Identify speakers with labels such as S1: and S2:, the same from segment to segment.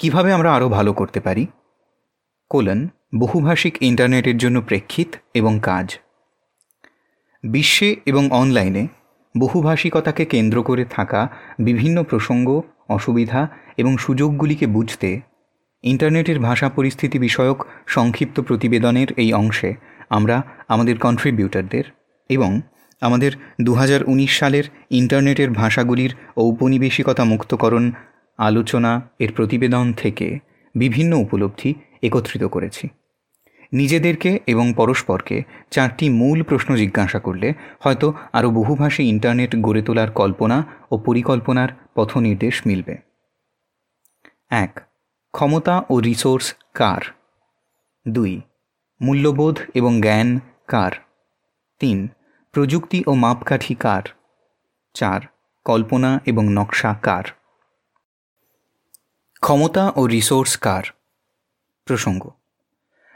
S1: কীভাবে আমরা আরও ভালো করতে পারি? কোলন, বহুভাষিক ইন্টারনেটের জন্য প্রেক্ষিত এবং কাজ। বিশ্বে এবং অনলাইনে বহুভাষিকতাকে কেন্দ্র করে থাকা বিভিন্ন প্রসঙ্গ, অসুবিধা এবং সুযোগগুলিকে বুঝতে ইন্টারনেটের ভাষা পরিস্থিতি বিষয়ক সংক্ষিপ্ত প্রতিবেদনের এই অংশে আমরা আমাদের কন্ট্রিবিউটারদের এবং আমাদের দু হাজার উনিশ সালের ইন্টারনেটের ভাষাগুলির ঔপনিবেশিকতা মুক্তকরণ আলোচনা এর প্রতিবেদন থেকে বিভিন্ন উপলব্ধি একত্রিত করেছি। নিজেদেরকে এবং পরস্পরকে চারটি মূল প্রশ্ন জিজ্ঞাসা করলে হয়তো আরও বহুভাষী ইন্টারনেট গড়ে তোলার কল্পনা ও পরিকল্পনার পথনির্দেশ মিলবে। এক, ক্ষমতা ও রিসোর্স কার? দুই, মূল্যবোধ এবং জ্ঞান কার? তিন, প্রযুক্তি ও মাপকাঠি কার? চার, কল্পনা এবং নকশা কার? ক্ষমতা ও রিসোর্স কার? প্রসঙ্গ।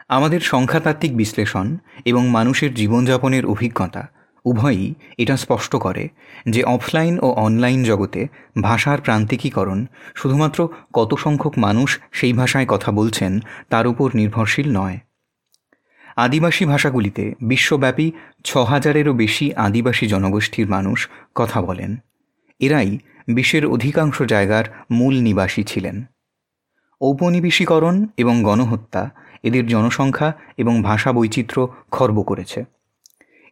S1: আমাদের সংখ্যাতাত্ত্বিক বিশ্লেষণ এবং মানুষের জীবনযাপনের অভিজ্ঞতা উভয়ই এটা স্পষ্ট করে যে অফলাইন ও অনলাইন জগতে ভাষার প্রান্তিকীকরণ শুধুমাত্র কত সংখ্যক মানুষ সেই ভাষায় কথা বলছেন তার উপর নির্ভরশীল নয়। আদিবাসী ভাষাগুলিতে বিশ্বব্যাপী ছ হাজারেরও বেশি আদিবাসী জনগোষ্ঠীর মানুষ কথা বলেন। এরাই বিশ্বের অধিকাংশ জায়গার মূল নিবাসী ছিলেন। ঔপনিবেশীকরণ এবং গণহত্যা এদের জনসংখ্যা এবং ভাষা বৈচিত্র্য খর্ব করেছে।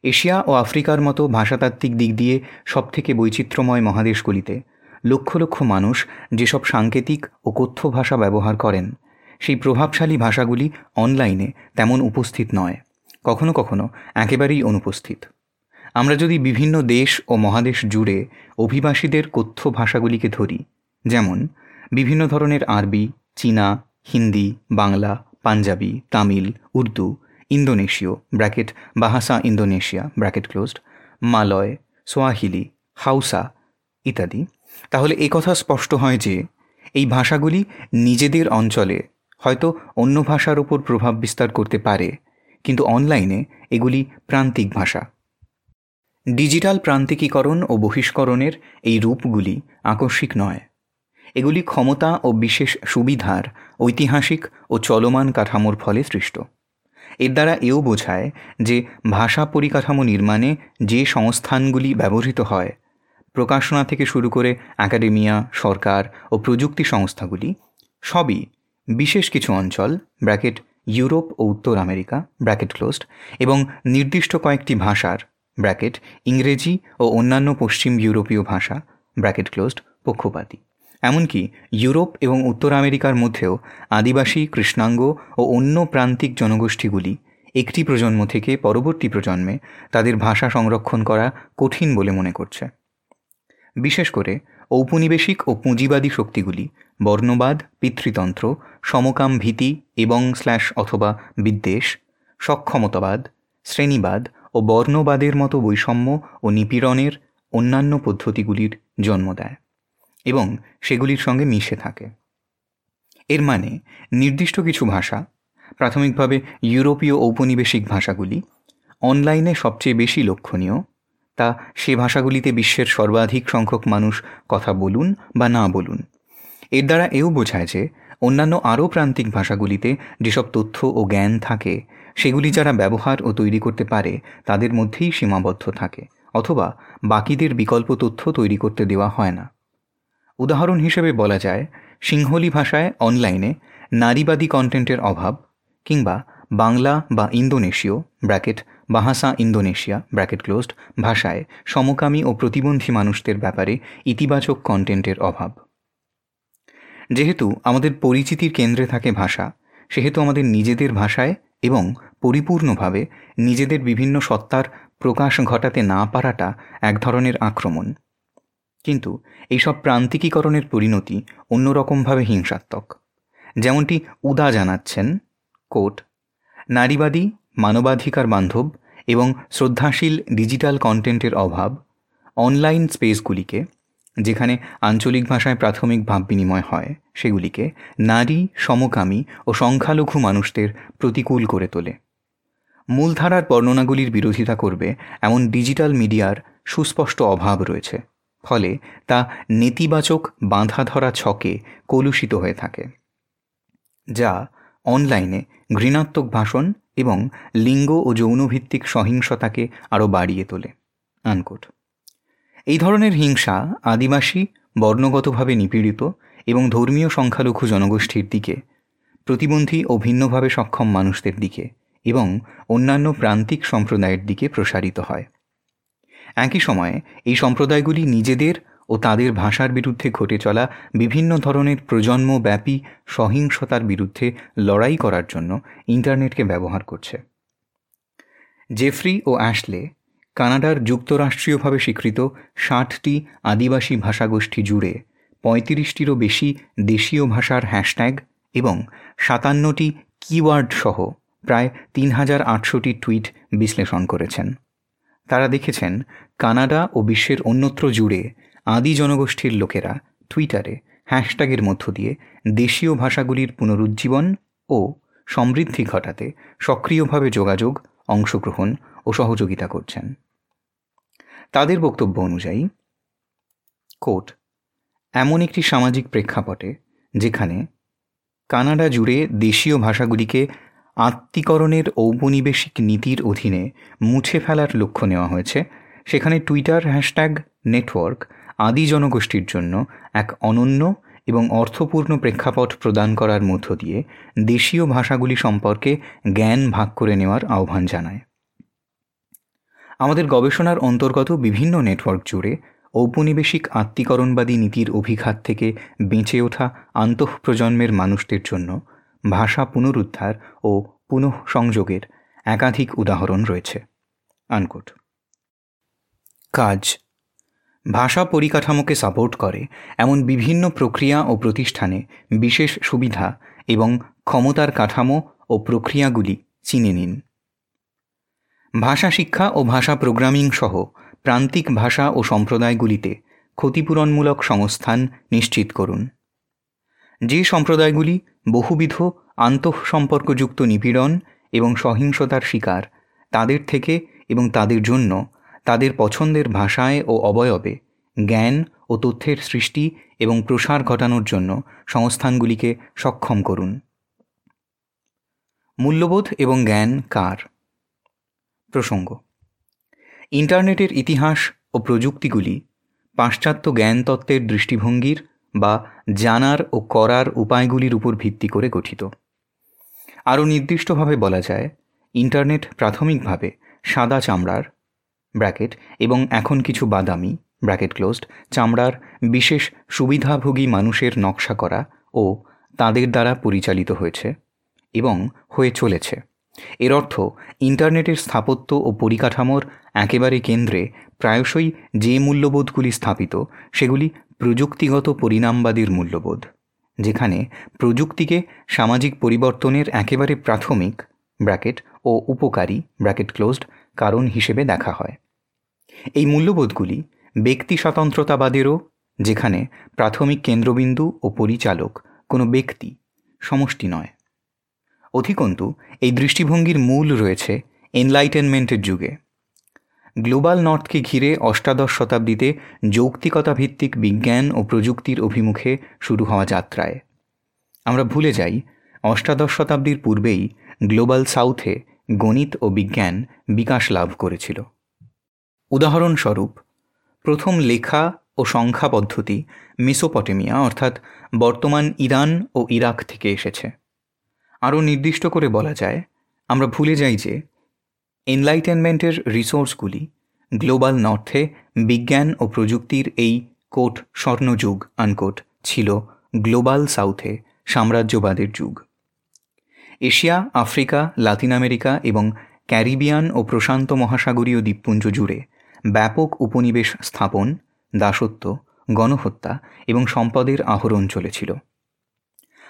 S1: এশিয়া ও আফ্রিকার মতো ভাষাতাত্ত্বিক দিক দিয়ে সবথেকে বৈচিত্র্যময় মহাদেশগুলিতে লক্ষ লক্ষ মানুষ যেসব সাংকেতিক ও কথ্য ভাষা ব্যবহার করেন, সেই প্রভাবশালী ভাষাগুলি অনলাইনে তেমন উপস্থিত নয়, কখনো কখনো একেবারেই অনুপস্থিত। আমরা যদি বিভিন্ন দেশ ও মহাদেশ জুড়ে অভিবাসীদের কথ্য ভাষাগুলিকে ধরি, যেমন বিভিন্ন ধরনের আরবি চীনা, Hindi, Bangla, Punjabi, Tamil, Urdu, ইন্দোনেশীয়, bracket, Bahasa, Indonesia, bracket closed, Malay, Swahili, Hausa ইত্যাদি। তাহলে এ কথা স্পষ্ট হয় যে, এই ভাষাগুলি নিজেদের অঞ্চলে হয়তো অন্য ভাষার উপর প্রভাব বিস্তার করতে পারে, কিন্তু অনলাইনে এগুলি প্রান্তিক ভাষা। ডিজিটাল প্রান্তিকীকরণ ও বহিষ্করণের এই রূপগুলি আকস্মিক নয়। এগুলি ক্ষমতা ও বিশেষ সুবিধার, ঐতিহাসিক ও চলমান কাঠামোর ফলে সৃষ্ট। এর দ্বারা এও বোঝায় যে ভাষা পরিকাঠামো নির্মাণে যে সংস্থানগুলি ব্যবহৃত হয়, প্রকাশনা থেকে শুরু করে একাডেমিয়া, সরকার ও প্রযুক্তি সংস্থাগুলি, সবই বিশেষ কিছু অঞ্চল, ব্র্যাকেট, ইউরোপ ও উত্তর আমেরিকা, ব্র্যাকেট ক্লোজড, এবং নির্দিষ্ট কয়েকটি ভাষার, ব্র্যাকেট, ইংরেজি ও অন্যান্য পশ্চিম ইউরোপীয় ভাষা, ব্র্যাকেট ক্লোজড, পক্ষপাতী। এমনকি ইউরোপ এবং উত্তর আমেরিকার মধ্যেও আদিবাসী, কৃষ্ণাঙ্গ ও অন্য প্রান্তিক জনগোষ্ঠীগুলি একটি প্রজন্ম থেকে পরবর্তী প্রজন্মে তাদের ভাষা সংরক্ষণ করা কঠিন বলে মনে করছে। বিশেষ করে ঔপনিবেশিক ও পুঁজিবাদী শক্তিগুলি বর্ণবাদ, পিতৃতন্ত্র, সমকাম ভীতি এবং স্ল্যাশ অথবা বিদ্বেষ, সক্ষমতাবাদ, শ্রেণীবাদ ও বর্ণবাদের মতো বৈষম্য ও নিপীড়নের অন্যান্য পদ্ধতিগুলির জন্ম দেয়। এবং সেগুলির সঙ্গে মিশে থাকে। এর মানে নির্দিষ্ট কিছু ভাষা, প্রাথমিকভাবে ইউরোপীয় ঔপনিবেশিক ভাষাগুলি, অনলাইনে সবচেয়ে বেশি লক্ষণীয়, তা সে ভাষাগুলিতে বিশ্বের সর্বাধিক সংখ্যক মানুষ কথা বলুন বা না বলুন। এর দ্বারা এও বোঝায় যে, অন্যান্য আরও প্রান্তিক ভাষাগুলিতে যেসব তথ্য ও জ্ঞান থাকে, সেগুলি যারা ব্যবহার ও তৈরি করতে পারে, তাদের মধ্যেই সীমাবদ্ধ থাকে, অথবা বাকিদের বিকল্প তথ্য তৈরি করতে দেওয়া হয় না। উদাহরণ হিসেবে বলা যায়, সিংহলি ভাষায় অনলাইনে নারীবাদী কন্টেন্টের অভাব কিংবা বাংলা বা ইন্দোনেশীয়, bracket, Bahasa Indonesia, bracket closed, ভাষায় সমকামী ও প্রতিবন্ধী মানুষদের ব্যাপারে ইতিবাচক কন্টেন্টের অভাব। যেহেতু আমাদের পরিচিতির কেন্দ্রে থাকে ভাষা, সেহেতু আমাদের নিজেদের ভাষায় এবং পরিপূর্ণভাবে নিজেদের বিভিন্ন সত্তার প্রকাশ ঘটাতে না পারাটা এক ধরনের আক্রমণ। কিন্তু এইসব প্রান্তিকীকরণের পরিণতি অন্যরকমভাবে হিংসাত্মক। যেমনটি উদা জানাচ্ছেন, কোট, নারীবাদী, মানবাধিকার বান্ধব এবং শ্রদ্ধাশীল ডিজিটাল কন্টেন্টের অভাব অনলাইন স্পেসগুলিকে, যেখানে আঞ্চলিক ভাষায় প্রাথমিক ভাব বিনিময় হয়, সেগুলিকে নারী, সমকামী ও সংখ্যালঘু মানুষদের প্রতিকূল করে তোলে। মূলধারার বর্ণনাগুলির বিরোধিতা করবে এমন ডিজিটাল মিডিয়ার সুস্পষ্ট অভাব রয়েছে। ফলে তা নেতিবাচক বাঁধা ধরা ছকে কলুষিত হয়ে থাকে, যা অনলাইনে ঘৃণাত্মক ভাষণ এবং লিঙ্গ ও যৌনভিত্তিক সহিংসতাকে আরও বাড়িয়ে তোলে। আনকোট। এই ধরনের হিংসা আদিবাসী, বর্ণগতভাবে নিপীড়িত এবং ধর্মীয় সংখ্যালঘু জনগোষ্ঠীর দিকে, প্রতিবন্ধী ও ভিন্নভাবে সক্ষম মানুষদের দিকে এবং অন্যান্য প্রান্তিক সম্প্রদায়ের দিকে প্রসারিত হয়। একই সময়ে এই সম্প্রদায়গুলি নিজেদের ও তাদের ভাষার বিরুদ্ধে ঘটে চলা বিভিন্ন ধরনের প্রজন্মব্যাপী সহিংসতার বিরুদ্ধে লড়াই করার জন্য ইন্টারনেটকে ব্যবহার করছে। জেফ্রি ও অ্যাশলে কানাডার যুক্তরাষ্ট্রীয়ভাবে স্বীকৃত ষাটটি আদিবাসী ভাষাগোষ্ঠী জুড়ে পঁয়ত্রিশটিরও বেশি দেশীয় ভাষার হ্যাশট্যাগ এবং সাতান্নটি কিওয়ার্ড সহ প্রায় তিন হাজার আটশোটি টুইট বিশ্লেষণ করেছেন। তারা দেখেছেন, কানাডা ও বিশ্বের অন্যত্র জুড়ে আদি জনগোষ্ঠীর লোকেরা টুইটারে হ্যাশট্যাগের মধ্য দিয়ে দেশীয় ভাষাগুলির পুনরুজ্জীবন ও সমৃদ্ধি ঘটাতে সক্রিয়ভাবে যোগাযোগ, অংশগ্রহণ ও সহযোগিতা করছেন। তাদের বক্তব্য অনুযায়ী কোট এমন একটি সামাজিক প্রেক্ষাপটে যেখানে কানাডা জুড়ে দেশীয় ভাষাগুলিকে আত্মীকরণের ঔপনিবেশিক নীতির অধীনে মুছে ফেলার লক্ষ্য নেওয়া হয়েছে। সেখানে টুইটার হ্যাশট্যাগ নেটওয়ার্ক আদি জনগোষ্ঠীর জন্য এক অনন্য এবং অর্থপূর্ণ প্রেক্ষাপট প্রদান করার মধ্য দিয়ে দেশীয় ভাষাগুলি সম্পর্কে জ্ঞান ভাগ করে নেওয়ার আহ্বান জানায়। আমাদের গবেষণার অন্তর্গত বিভিন্ন নেটওয়ার্ক জুড়ে ঔপনিবেশিক আত্মীকরণবাদী নীতির অভিঘাত থেকে বেঁচে ওঠা আন্তঃপ্রজন্মের মানুষদের জন্য ভাষা পুনরুদ্ধার ও পুনঃসংযোগের একাধিক উদাহরণ রয়েছে। আনকোট। কাজ। ভাষা পরিকাঠামোকে সাপোর্ট করে এমন বিভিন্ন প্রক্রিয়া ও প্রতিষ্ঠানে বিশেষ সুবিধা এবং ক্ষমতার কাঠামো ও প্রক্রিয়াগুলি চিনে নিন। ভাষা শিক্ষা ও ভাষা প্রোগ্রামিং সহ প্রান্তিক ভাষা ও সম্প্রদায়গুলিতে ক্ষতিপূরণমূলক সংস্থান নিশ্চিত করুন। যে সম্প্রদায়গুলি বহুবিধ আন্তঃসম্পর্কযুক্ত নিপীড়ন এবং সহিংসতার শিকার, তাদের থেকে এবং তাদের জন্য তাদের পছন্দের ভাষায় ও অবয়বে জ্ঞান ও তথ্যের সৃষ্টি এবং প্রসার ঘটানোর জন্য সংস্থানগুলিকে সক্ষম করুন। মূল্যবোধ এবং জ্ঞান কার? প্রসঙ্গ। ইন্টারনেটের ইতিহাস ও প্রযুক্তিগুলি পাশ্চাত্য জ্ঞান তত্ত্বের দৃষ্টিভঙ্গির বা জানার ও করার উপায়গুলির উপর ভিত্তি করে গঠিত। আরও নির্দিষ্টভাবে বলা যায়, ইন্টারনেট প্রাথমিকভাবে সাদা চামড়ার, ব্র্যাকেট, এবং এখন কিছু বাদামি, ব্র্যাকেট ক্লোজড, চামড়ার বিশেষ সুবিধাভোগী মানুষের নকশা করা ও তাদের দ্বারা পরিচালিত হয়েছে এবং হয়ে চলেছে। এর অর্থ, ইন্টারনেটের স্থাপত্য ও পরিকাঠামোর একেবারে কেন্দ্রে প্রায়শই যে মূল্যবোধগুলি স্থাপিত, সেগুলি প্রযুক্তিগত পরিণামবাদীর মূল্যবোধ, যেখানে প্রযুক্তিকে সামাজিক পরিবর্তনের একেবারে প্রাথমিক ব্র্যাকেট ও উপকারী ব্র্যাকেট ক্লোজড কারণ হিসেবে দেখা হয়। এই মূল্যবোধগুলি ব্যক্তি স্বতন্ত্রতাবাদেরও, যেখানে প্রাথমিক কেন্দ্রবিন্দু ও পরিচালক কোনো ব্যক্তি, সমষ্টি নয়। অধিকন্তু, এই দৃষ্টিভঙ্গির মূল রয়েছে এনলাইটেনমেন্টের যুগে। গ্লোবাল নর্থকে ঘিরে অষ্টাদশ শতাব্দীতে যৌক্তিকতা ভিত্তিক বিজ্ঞান ও প্রযুক্তির অভিমুখে শুরু হওয়া যাত্রায়। আমরা ভুলে যাই, অষ্টাদশ শতাব্দীর পূর্বেই গ্লোবাল সাউথে গণিত ও বিজ্ঞান বিকাশ লাভ করেছিল। উদাহরণস্বরূপ, প্রথম লেখা ও সংখ্যা পদ্ধতি মেসোপটেমিয়া, অর্থাৎ বর্তমান ইরান ও ইরাক থেকে এসেছে। আরও নির্দিষ্ট করে বলা যায়, আমরা ভুলে যাই যে এনলাইটেনমেন্টের রিসোর্সগুলি গ্লোবাল নর্থে বিজ্ঞান ও প্রযুক্তির এই কোট স্বর্ণযুগ, আনকোট, ছিল গ্লোবাল সাউথে সাম্রাজ্যবাদের যুগ। এশিয়া, আফ্রিকা, লাতিন আমেরিকা এবং ক্যারিবিয়ান ও প্রশান্ত মহাসাগরীয় দ্বীপপুঞ্জ জুড়ে ব্যাপক উপনিবেশ স্থাপন, দাসত্ব, গণহত্যা এবং সম্পদের আহরণ চলেছিল।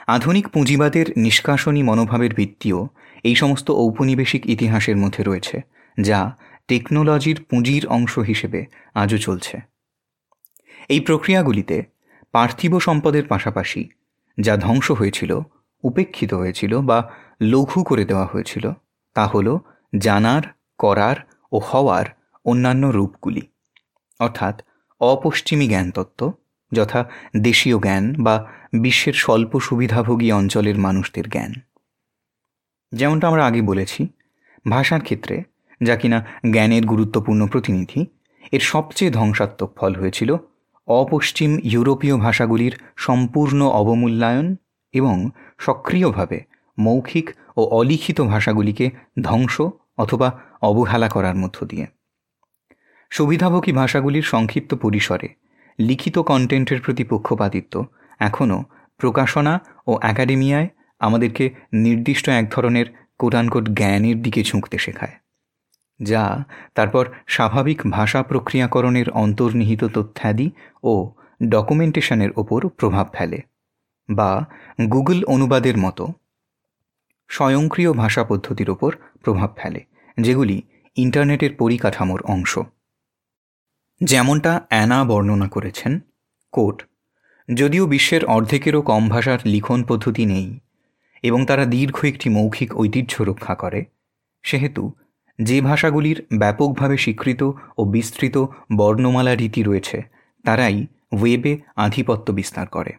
S1: আধুনিক পুঁজিবাদের নিষ্কাশনী মনোভাবের ভিত্তিও এই সমস্ত ঔপনিবেশিক ইতিহাসের মধ্যে রয়েছে, যা টেকনোলজির পুঁজির অংশ হিসেবে আজও চলছে। এই প্রক্রিয়াগুলিতে পার্থিব সম্পদের পাশাপাশি, যা ধ্বংস হয়েছিল, উপেক্ষিত হয়েছিল বা লঘু করে দেওয়া হয়েছিল, তা হল জানার, করার ও হওয়ার অন্যান্য রূপগুলি, অর্থাৎ অপশ্চিমী জ্ঞানতত্ত্ব যথা দেশীয় জ্ঞান বা বিশ্বের স্বল্প সুবিধাভোগী অঞ্চলের মানুষদের জ্ঞান। যেমনটা আমরা আগে বলেছি, ভাষার ক্ষেত্রে যা কিনা জ্ঞানের গুরুত্বপূর্ণ প্রতিনিধি, এর সবচেয়ে ধ্বংসাত্মক ফল হয়েছিল অপশ্চিম ইউরোপীয় ভাষাগুলির সম্পূর্ণ অবমূল্যায়ন এবং সক্রিয়ভাবে মৌখিক ও অলিখিত ভাষাগুলিকে ধ্বংস অথবা অবহেলা করার মধ্য দিয়ে। সুবিধাভোগী ভাষাগুলির সংক্ষিপ্ত পরিসরে লিখিত কন্টেন্টের প্রতি পক্ষপাতিত্ব। এখনও প্রকাশনা ও একাডেমিয়ায় আমাদেরকে নির্দিষ্ট এক ধরনের কোটানকোট জ্ঞানের দিকে ঝুঁকতে শেখায়, যা তারপর স্বাভাবিক ভাষা প্রক্রিয়াকরণের অন্তর্নিহিত তথ্যাদি ও ডকুমেন্টেশনের ওপর প্রভাব ফেলে, বা গুগল অনুবাদের মতো স্বয়ংক্রিয় ভাষা পদ্ধতির ওপর প্রভাব ফেলে, যেগুলি ইন্টারনেটের পরিকাঠামোর অংশ। যেমনটা অ্যানা বর্ণনা করেছেন, কোট, যদিও বিশ্বের অর্ধেকেরও কম ভাষার লিখন পদ্ধতি নেই এবং তারা দীর্ঘ একটি মৌখিক ঐতিহ্য রক্ষা করে, সেহেতু যে ভাষাগুলির ব্যাপকভাবে স্বীকৃত ও বিস্তৃত বর্ণমালা রীতি রয়েছে, তারাই ওয়েবে আধিপত্য বিস্তার করে।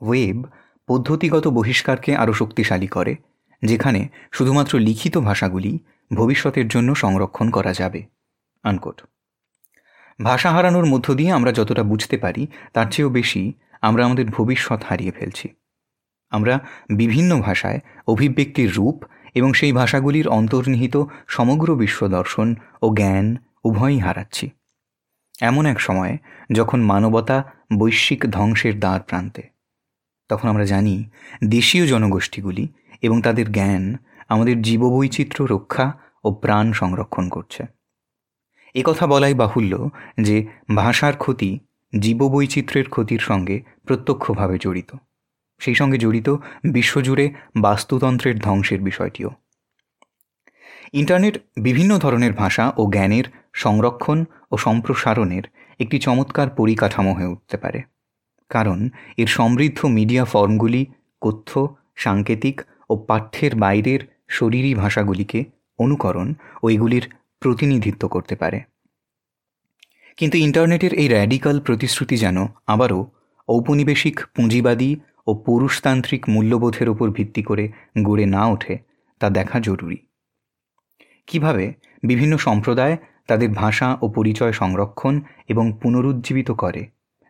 S1: ওয়েব পদ্ধতিগত বহিষ্কারকে আরও শক্তিশালী করে, যেখানে শুধুমাত্র লিখিত ভাষাগুলি ভবিষ্যতের জন্য সংরক্ষণ করা যাবে, আনকোট। ভাষা হারানোর মধ্য দিয়ে আমরা যতটা বুঝতে পারি, তার চেয়েও বেশি আমরা আমাদের ভবিষ্যৎ হারিয়ে ফেলছি। আমরা বিভিন্ন ভাষায় অভিব্যক্তির রূপ এবং সেই ভাষাগুলির অন্তর্নিহিত সমগ্র বিশ্ব দর্শন ও জ্ঞান উভয়ই হারাচ্ছি। এমন এক সময় যখন মানবতা বৈশ্বিক ধ্বংসের দ্বার প্রান্তে, তখন আমরা জানি দেশীয় জনগোষ্ঠীগুলি এবং তাদের জ্ঞান আমাদের জীববৈচিত্র্য রক্ষা ও প্রাণ সংরক্ষণ করছে। একথা বলাই বাহুল্য যে ভাষার ক্ষতি জীববৈচিত্র্যের ক্ষতির সঙ্গে প্রত্যক্ষভাবে জড়িত। সেই সঙ্গে জড়িত বিশ্বজুড়ে বাস্তুতন্ত্রের ধ্বংসের বিষয়টিও। ইন্টারনেট বিভিন্ন ধরনের ভাষা ও জ্ঞানের সংরক্ষণ ও সম্প্রসারণের একটি চমৎকার পরিকাঠামো হয়ে উঠতে পারে। কারণ এর সমৃদ্ধ মিডিয়া ফর্মগুলি কথ্য, সাংকেতিক ও পাঠ্যের বাইরের শরীরী ভাষাগুলিকে অনুকরণ ও এগুলির প্রতিনিধিত্ব করতে পারে। কিন্তু ইন্টারনেটের এই র্যাডিক্যাল প্রতিশ্রুতি যেন আবারও ঔপনিবেশিক পুঁজিবাদী ও পুরুষতান্ত্রিক মূল্যবোধের ওপর ভিত্তি করে গড়ে না ওঠে, তা দেখা জরুরি। কীভাবে বিভিন্ন সম্প্রদায় তাদের ভাষা ও পরিচয় সংরক্ষণ এবং পুনরুজ্জীবিত করে,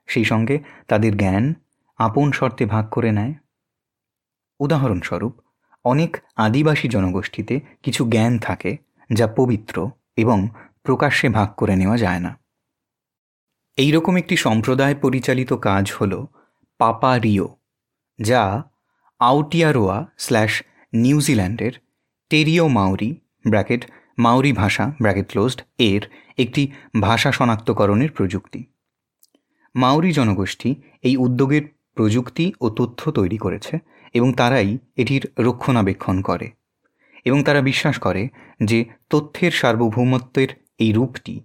S1: সেই সঙ্গে তাদের জ্ঞান আপন শর্তে ভাগ করে নেয়? উদাহরণস্বরূপ, অনেক আদিবাসী জনগোষ্ঠীতে কিছু জ্ঞান থাকে যা পবিত্র এবং প্রকাশ্যে ভাগ করে নেওয়া যায় না। এই রকম একটি সম্প্রদায় পরিচালিত কাজ হল পাপা রিও, যা আউটিয়ারোয়া স্ল্যাশ নিউজিল্যান্ডের te reo Maori bracket, Maori ভাষা, ব্র্যাকেট ক্লোজড, এর একটি ভাষা শনাক্তকরণের প্রযুক্তি। মাউরি জনগোষ্ঠী এই উদ্যোগের প্রযুক্তি ও তথ্য তৈরি করেছে এবং তারাই এটির রক্ষণাবেক্ষণ করে। এবং তারা বিশ্বাস করে যে তথ্যের সার্বভৌমত্বের এই রূপটি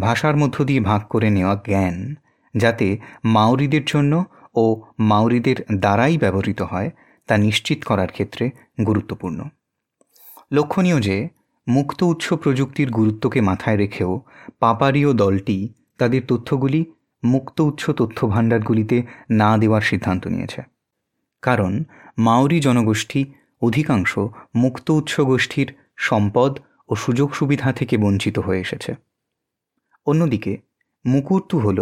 S1: ভাষার মধ্য দিয়ে ভাগ করে নেওয়া জ্ঞান, যাতে মাউরিদের জন্য ও মাউরিদের দ্বারাই ব্যবহৃত হয়, তা নিশ্চিত করার ক্ষেত্রে গুরুত্বপূর্ণ। লক্ষণীয় যে, মুক্ত উৎস প্রযুক্তির গুরুত্বকে মাথায় রেখেও পাপারীয় দলটি তাদের তথ্যগুলি মুক্ত উৎস তথ্য ভাণ্ডারগুলিতে না দেওয়ার সিদ্ধান্ত নিয়েছে। কারণ মাওরি জনগোষ্ঠী অধিকাংশ মুক্ত উৎস গোষ্ঠীর সম্পদ ও সুযোগ সুবিধা থেকে বঞ্চিত হয়ে এসেছে। অন্যদিকে, মুকুর্তু হল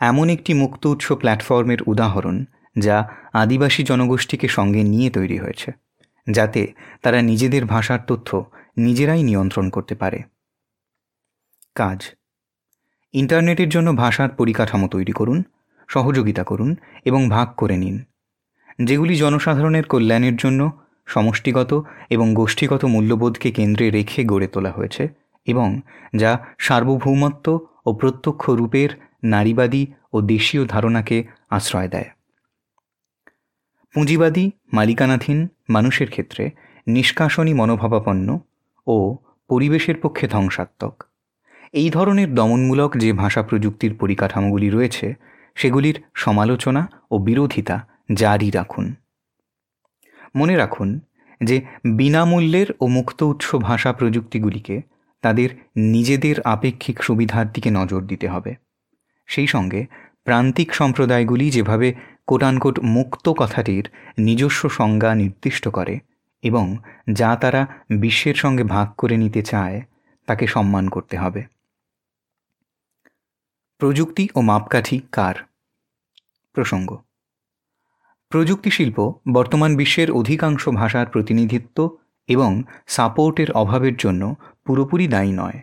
S1: এমন একটি মুক্ত উৎস প্ল্যাটফর্মের উদাহরণ যা আদিবাসী জনগোষ্ঠীকে সঙ্গে নিয়ে তৈরি হয়েছে, যাতে তারা নিজেদের ভাষার তথ্য নিজেরাই নিয়ন্ত্রণ করতে পারে। কাজ, ইন্টারনেটের জন্য ভাষার পরিকাঠামো তৈরি করুন, সহযোগিতা করুন এবং ভাগ করে নিন, যেগুলি জনসাধারণের কল্যাণের জন্য সমষ্টিগত এবং গোষ্ঠীগত মূল্যবোধকে কেন্দ্রে রেখে গড়ে তোলা হয়েছে এবং যা সার্বভৌমত্ব ও প্রত্যক্ষ রূপের নারীবাদী ও দেশীয় ধারণাকে আশ্রয় দেয়। পুঁজিবাদী মালিকানাধীন মানুষের ক্ষেত্রে নিষ্কাশনী মনোভাবাপন্ন ও পরিবেশের পক্ষে ধ্বংসাত্মক। এই ধরনের দমনমূলক যে ভাষা প্রযুক্তির পরিকাঠামোগুলি রয়েছে, সেগুলির সমালোচনা ও বিরোধিতা জারি রাখুন। মনে রাখুন যে বিনামূল্যের ও মুক্ত উৎস ভাষা প্রযুক্তিগুলিকে তাদের নিজেদের আপেক্ষিক সুবিধার দিকে নজর দিতে হবে। সেই সঙ্গে প্রান্তিক সম্প্রদায়গুলি যেভাবে কোটানকোট মুক্ত কথাটির নিজস্ব সংজ্ঞা নির্দিষ্ট করে এবং যা তারা বিশ্বের সঙ্গে ভাগ করে নিতে চায়, তাকে সম্মান করতে হবে। প্রযুক্তি ও মাপকাঠি কার? প্রসঙ্গ প্রযুক্তি শিল্প বর্তমান বিশ্বের অধিকাংশ ভাষার প্রতিনিধিত্ব এবং সাপোর্টের অভাবের জন্য পুরোপুরি দায়ী নয়।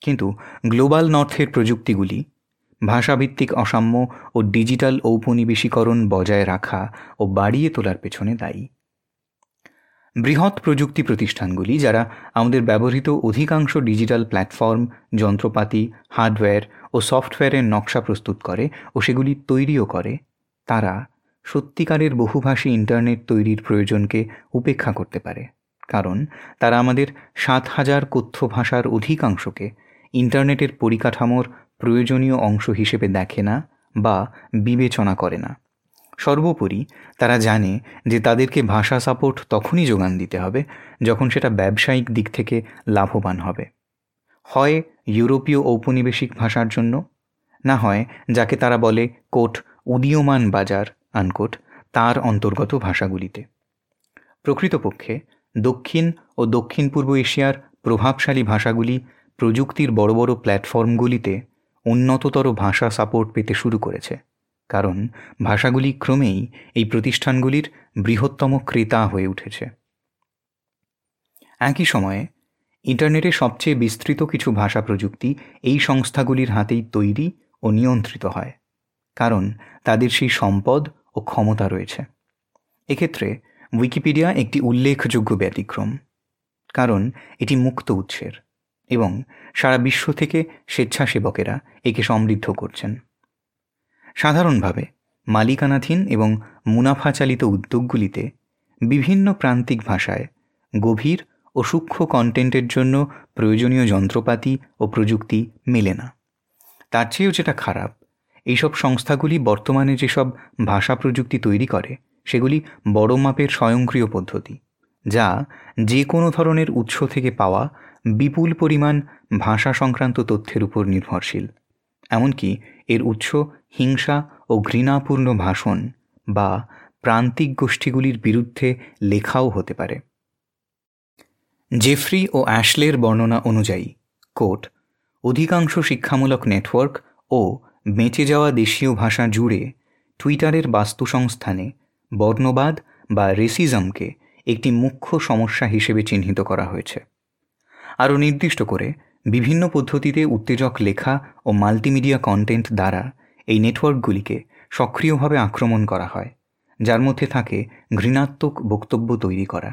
S1: কিন্তু গ্লোবাল নর্থের প্রযুক্তিগুলি, ভাষাভিত্তিক অসাম্য ও ডিজিটাল ঔপনিবেশীকরণ বজায় রাখা ও বাড়িয়ে তোলার পেছনে দায়ী। বৃহৎ প্রযুক্তি প্রতিষ্ঠানগুলি, যারা আমাদের ব্যবহৃত অধিকাংশ ডিজিটাল প্ল্যাটফর্ম, যন্ত্রপাতি, হার্ডওয়্যার ও সফটওয়্যারের নকশা প্রস্তুত করে ও সেগুলি তৈরিও করে, তারা সত্যিকারের বহুভাষী ইন্টারনেট তৈরির প্রয়োজনকে উপেক্ষা করতে পারে। কারণ তারা আমাদের সাত হাজার কথ্য ভাষার অধিকাংশকে ইন্টারনেটের পরিকাঠামোর প্রয়োজনীয় অংশ হিসেবে দেখে না বা বিবেচনা করে না। সর্বোপরি তারা জানে যে তাদেরকে ভাষা সাপোর্ট তখনই যোগান দিতে হবে যখন সেটা ব্যবসায়িক দিক থেকে লাভবান হবে। হয় ইউরোপীয় ঔপনিবেশিক ভাষার জন্য, না হয় যাকে তারা বলে কোট উদীয়মান বাজার আনকোট, তার অন্তর্গত ভাষাগুলিতে। প্রকৃতপক্ষে, দক্ষিণ ও দক্ষিণ পূর্ব এশিয়ার প্রভাবশালী ভাষাগুলি প্রযুক্তির বড় বড় প্ল্যাটফর্মগুলিতে উন্নততর ভাষা সাপোর্ট পেতে শুরু করেছে। কারণ, ভাষাগুলি ক্রমেই এই প্রতিষ্ঠানগুলির বৃহত্তম ক্রেতা হয়ে উঠেছে। একই সময়ে, ইন্টারনেটে সবচেয়ে বিস্তৃত কিছু ভাষা প্রযুক্তি এই সংস্থাগুলির হাতেই তৈরি ও নিয়ন্ত্রিত হয়। কারণ, তাদের সেই সম্পদ ও ক্ষমতা রয়েছে। এক্ষেত্রে উইকিপিডিয়া একটি উল্লেখযোগ্য ব্যতিক্রম, কারণ এটি মুক্ত উৎসের এবং সারা বিশ্ব থেকে স্বেচ্ছাসেবকেরা একে সমৃদ্ধ করছেন। সাধারণভাবে মালিকানাধীন এবং মুনাফাচালিত উদ্যোগগুলিতে বিভিন্ন প্রান্তিক ভাষায় গভীর ও সূক্ষ্ম কন্টেন্টের জন্য প্রয়োজনীয় যন্ত্রপাতি ও প্রযুক্তি মেলে না। তার চেয়েও যেটা খারাপ এইসব সংস্থাগুলি বর্তমানে যেসব ভাষা প্রযুক্তি তৈরি করে, সেগুলি বড় মাপের স্বয়ংক্রিয় পদ্ধতি, যা যে কোনো ধরনের উৎস থেকে পাওয়া বিপুল পরিমাণ ভাষা সংক্রান্ত তথ্যের উপর নির্ভরশীল। এমনকি এর উৎস হিংসা ও ঘৃণাপূর্ণ ভাষণ বা প্রান্তিক গোষ্ঠীগুলির বিরুদ্ধে লেখাও হতে পারে। জেফ্রি ও অ্যাশলের বর্ণনা অনুযায়ী কোট অধিকাংশ শিক্ষামূলক নেটওয়ার্ক ও বেঁচে যাওয়া দেশীয় ভাষা জুড়ে টুইটারের বাস্তুসংস্থানে বর্ণবাদ বা রেসিজমকে একটি মুখ্য সমস্যা হিসেবে চিহ্নিত করা হয়েছে। আরও নির্দিষ্ট করে, বিভিন্ন পদ্ধতিতে উত্তেজক লেখা ও মাল্টিমিডিয়া কন্টেন্ট দ্বারা এই নেটওয়ার্কগুলিকে সক্রিয়ভাবে আক্রমণ করা হয়, যার মধ্যে থাকে ঘৃণাত্মক বক্তব্য তৈরি করা।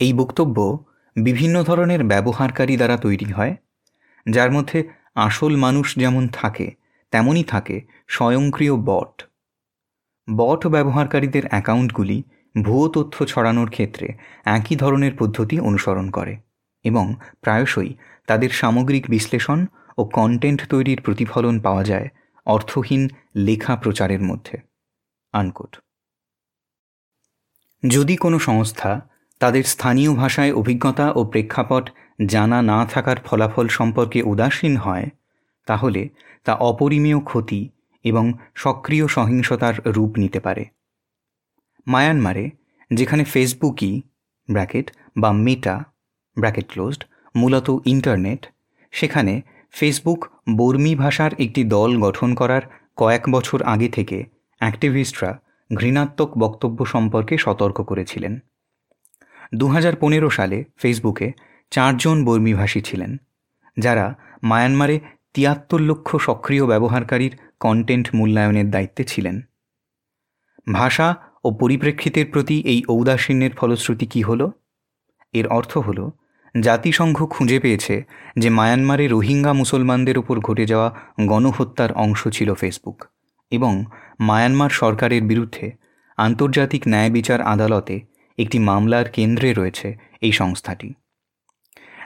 S1: এই বক্তব্য বিভিন্ন ধরনের ব্যবহারকারী দ্বারা তৈরি হয়, যার মধ্যে আসল মানুষ যেমন থাকে, তেমনই থাকে স্বয়ংক্রিয় বট। বট ব্যবহারকারীদের অ্যাকাউন্টগুলি ভুয়ো তথ্য ছড়ানোর ক্ষেত্রে একই ধরনের পদ্ধতি অনুসরণ করে এবং প্রায়শই তাদের সামগ্রিক বিশ্লেষণ ও কন্টেন্ট তৈরির প্রতিফলন পাওয়া যায় অর্থহীন লেখা প্রচারের মধ্যে। আনকোট যদি কোনো সংস্থা তাদের স্থানীয় ভাষায় অভিজ্ঞতা ও প্রেক্ষাপট জানা না থাকার ফলাফল সম্পর্কে উদাসীন হয়, তাহলে তা অপরিমেয় ক্ষতি এবং সক্রিয় সহিংসতার রূপ নিতে পারে। মায়ানমারে, যেখানে ফেসবুকই, ব্র্যাকেট, বা মেটা, ব্র্যাকেট ক্লোজড, মূলত ইন্টারনেট, সেখানে ফেসবুক বর্মী ভাষার একটি দল গঠন করার কয়েক বছর আগে থেকে অ্যাক্টিভিস্টরা ঘৃণাত্মক বক্তব্য সম্পর্কে সতর্ক করেছিলেন। দু হাজার পনেরো সালে ফেসবুকে চারজন বর্মীভাষী ছিলেন, যারা মায়ানমারে তিয়াত্তর লক্ষ সক্রিয় ব্যবহারকারীর কন্টেন্ট মূল্যায়নের দায়িত্বে ছিলেন। ভাষা ও পরিপ্রেক্ষিতের প্রতি এই ঔদাসীন্যের ফলশ্রুতি কী হল? এর অর্থ হল, জাতিসংঘ খুঁজে পেয়েছে যে মায়ানমারে রোহিঙ্গা মুসলমানদের উপর ঘটে যাওয়া গণহত্যার অংশ ছিল ফেসবুক এবং মায়ানমার সরকারের বিরুদ্ধে আন্তর্জাতিক ন্যায় বিচার আদালতে একটি মামলার কেন্দ্রে রয়েছে এই সংস্থাটি।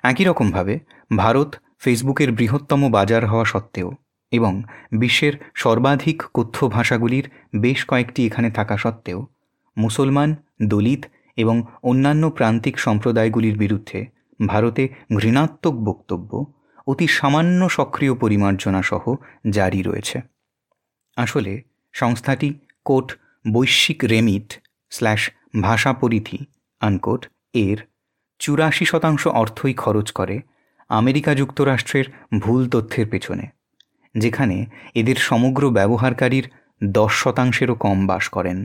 S1: একই রকমভাবে ভারত ফেসবুকের বৃহত্তম বাজার হওয়া সত্ত্বেও এবং বিশ্বের সর্বাধিক কথ্য ভাষাগুলির বেশ কয়েকটি এখানে থাকা সত্ত্বেও মুসলমান, দলিত এবং অন্যান্য প্রান্তিক সম্প্রদায়গুলির বিরুদ্ধে ভারতে ঘৃণাত্মক বক্তব্য অতি সামান্য সক্রিয় পরিমার্জনা সহ জারি রয়েছে। আসলে সংস্থাটি কোট বৈশ্বিক রেমিট স্ল্যাশ ভাষা পরিধি আনকোট, এর চুরাশি শতাংশ অর্থই খরচ করে আমেরিকা যুক্তরাষ্ট্রের ভুল তথ্যের পেছনে, যেখানে এদের সমগ্র ব্যবহারকারীর দশ শতাংশেরও কম বাস করেন।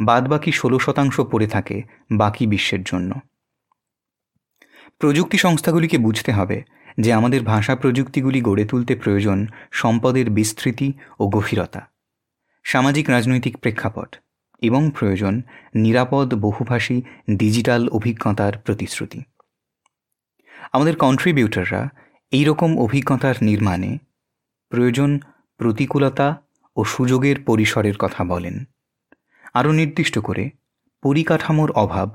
S1: বাদবাকি ষোলো শতাংশ পড়ে থাকে বাকি বিশ্বের জন্য। প্রযুক্তি সংস্থাগুলিকে বুঝতে হবে যে আমাদের ভাষা প্রযুক্তিগুলি গড়ে তুলতে প্রয়োজন সম্পদের বিস্তৃতি ও গভীরতা, সামাজিক রাজনৈতিক প্রেক্ষাপট। এবং প্রয়োজন নিরাপদ বহুভাষী ডিজিটাল অভিজ্ঞতার প্রতিশ্রুতি। আমাদের কন্ট্রিবিউটররা এইরকম অভিজ্ঞতার নির্মাণে প্রয়োজন প্রতিকূলতা ও সুযোগের পরিসরের কথা বলেন। আরও নির্দিষ্ট করে পরিকাঠামোর অভাব,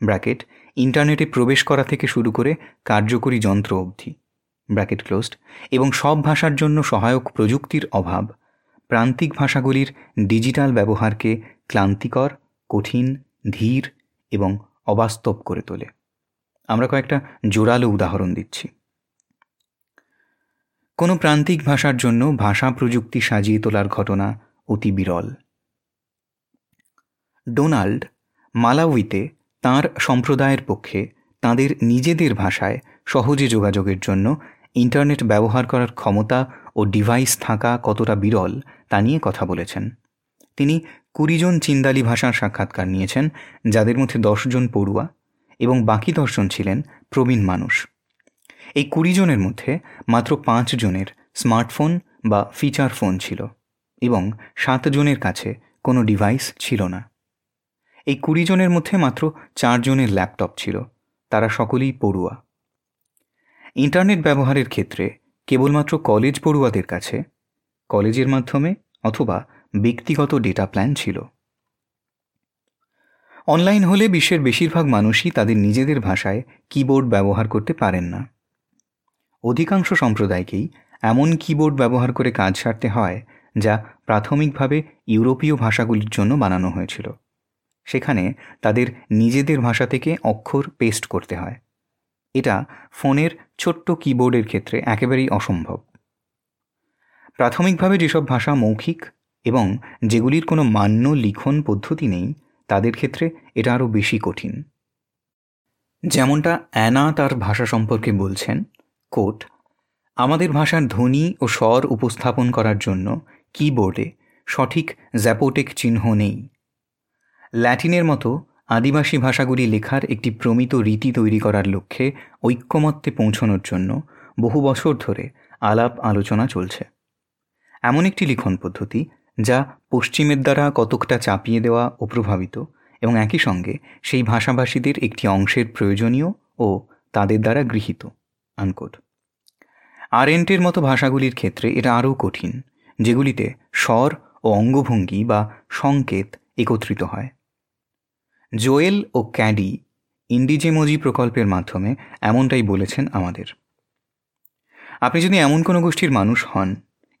S1: ব্র্যাকেট, ইন্টারনেটে প্রবেশ করা থেকে শুরু করে কার্যকরী যন্ত্র অবধি, ব্র্যাকেট ক্লোজড, এবং সব ভাষার জন্য সহায়ক প্রযুক্তির অভাব, প্রান্তিক ভাষাগুলির ডিজিটাল ব্যবহারকে ক্লান্তিকর, কঠিন, ধীর এবং অবাস্তব করে তোলে। আমরা কয়েকটা জোরালো উদাহরণ দিচ্ছি। কোনো প্রান্তিক ভাষার জন্য ভাষা প্রযুক্তি সাজিয়ে তোলার ঘটনা অতি বিরল। ডোনাল্ড মালাউইতে তার সম্প্রদায়ের পক্ষে তাদের নিজেদের ভাষায় সহজে যোগাযোগের জন্য ইন্টারনেট ব্যবহার করার ক্ষমতা ও ডিভাইস থাকা কতটা বিরল তা নিয়ে কথা বলেছেন। তিনি কুড়িজন চিন্দালি ভাষার সাক্ষাৎকার নিয়েছেন, যাদের মধ্যে দশজন পড়ুয়া এবং বাকি দশজন ছিলেন প্রবীণ মানুষ। এই কুড়ি জনের মধ্যে মাত্র পাঁচ জনের স্মার্টফোন বা ফিচার ফোন ছিল এবং সাত জনের কাছে কোনো ডিভাইস ছিল না। এই কুড়ি জনের মধ্যে মাত্র চারজনের ল্যাপটপ ছিল, তারা সকলেই পড়ুয়া। ইন্টারনেট ব্যবহারের ক্ষেত্রে কেবলমাত্র কলেজ পড়ুয়াদের কাছে, কলেজের মাধ্যমে অথবা ব্যক্তিগত ডেটা প্ল্যান ছিল। অনলাইন হলে বিশ্বের বেশিরভাগ মানুষই তাদের নিজেদের ভাষায় কিবোর্ড ব্যবহার করতে পারেন না। অধিকাংশ সম্প্রদায়কেই এমন কিবোর্ড ব্যবহার করে কাজ সারতে হয়, যা প্রাথমিকভাবে ইউরোপীয় ভাষাগুলির জন্য বানানো হয়েছিল। সেখানে তাদের নিজেদের ভাষা থেকে অক্ষর পেস্ট করতে হয়। এটা ফোনের ছোট্ট কিবোর্ডের ক্ষেত্রে একেবারেই অসম্ভব। প্রাথমিকভাবে যেসব ভাষা মৌখিক এবং যেগুলির কোনো মান্য লিখন পদ্ধতি নেই, তাদের ক্ষেত্রে এটা আরও বেশি কঠিন। যেমনটা অ্যানা তার ভাষা সম্পর্কে বলছেন, কোট, আমাদের ভাষার ধ্বনি ও স্বর উপস্থাপন করার জন্য কিবোর্ডে সঠিক জ্যাপোটেক চিহ্ন নেই। ল্যাটিনের মতো আদিবাসী ভাষাগুলি লেখার একটি প্রমিত রীতি তৈরি করার লক্ষ্যে ঐক্যমত্যে পৌঁছনোর জন্য বহু বছর ধরে আলাপ আলোচনা চলছে। এমন একটি লিখন পদ্ধতি যা পশ্চিমের দ্বারা কতকটা চাপিয়ে দেওয়া ও প্রভাবিত এবং একই সঙ্গে সেই ভাষাভাষীদের একটি অংশের প্রয়োজনীয় ও তাদের দ্বারা গৃহীত। আনকোট। আরেন্টের মতো ভাষাগুলির ক্ষেত্রে এটা আরও কঠিন, যেগুলিতে স্বর ও অঙ্গভঙ্গি বা সংকেত একত্রিত হয়। জোয়েল ও ক্যাডি ইন্ডিজেমোজি প্রকল্পের মাধ্যমে এমনটাই বলেছেন আমাদের। আপনি যদি এমন কোনো গোষ্ঠীর মানুষ হন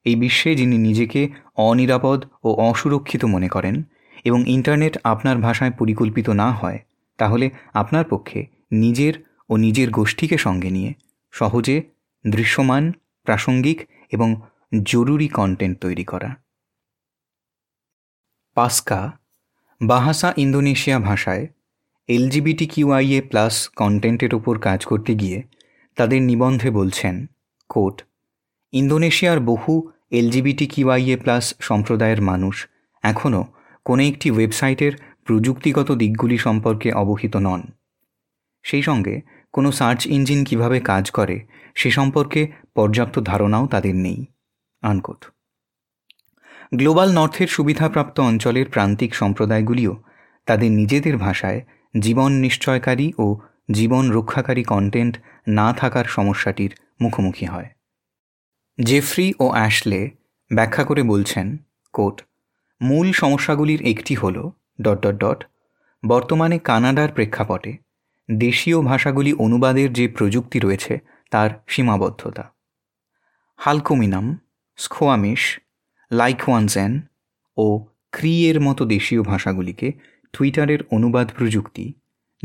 S1: এই বিশ্বে যিনি নিজেকে অনিরাপদ ও অসুরক্ষিত মনে করেন এবং ইন্টারনেট আপনার ভাষায় পরিকল্পিত না হয়, তাহলে আপনার পক্ষে নিজের ও নিজের গোষ্ঠীকে সঙ্গে নিয়ে সহজে দৃশ্যমান, প্রাসঙ্গিক এবং জরুরি কন্টেন্ট তৈরি করা। পাস্কা, বাহাসা ইন্দোনেশিয়া ভাষায় এলজিবিটি কিউআইএ প্লাস কন্টেন্টের ওপর কাজ করতে গিয়ে তাদের নিবন্ধে বলছেন কোট ইন্দোনেশিয়ার বহু এলজিবিটি কিউআইএ প্লাস সম্প্রদায়ের মানুষ এখনও কোনো একটি ওয়েবসাইটের প্রযুক্তিগত দিকগুলি সম্পর্কে অবহিত নন। সেই সঙ্গে কোনো সার্চ ইঞ্জিন কীভাবে কাজ করে সে সম্পর্কে পর্যাপ্ত ধারণাও তাদের নেই। আনকোট। গ্লোবাল নর্থের সুবিধাপ্রাপ্ত অঞ্চলের প্রান্তিক সম্প্রদায়গুলিও তাদের নিজেদের ভাষায় জীবন নিশ্চয়কারী ও জীবন রক্ষাকারী কন্টেন্ট না থাকার সমস্যাটির মুখোমুখি হয়। জেফ্রি ও অ্যাশলে ব্যাখ্যা করে বলছেন কোট মূল সমস্যাগুলির একটি হল ডট ডট ডট বর্তমানে কানাডার প্রেক্ষাপটে দেশীয় ভাষাগুলি অনুবাদের যে প্রযুক্তি রয়েছে, তার সীমাবদ্ধতা। হালকোমিনাম স্কোয়ামিশ লাইকওয়ানজেন ও ক্রিয়ের মতো দেশীয় ভাষাগুলিকে টুইটারের অনুবাদ প্রযুক্তি,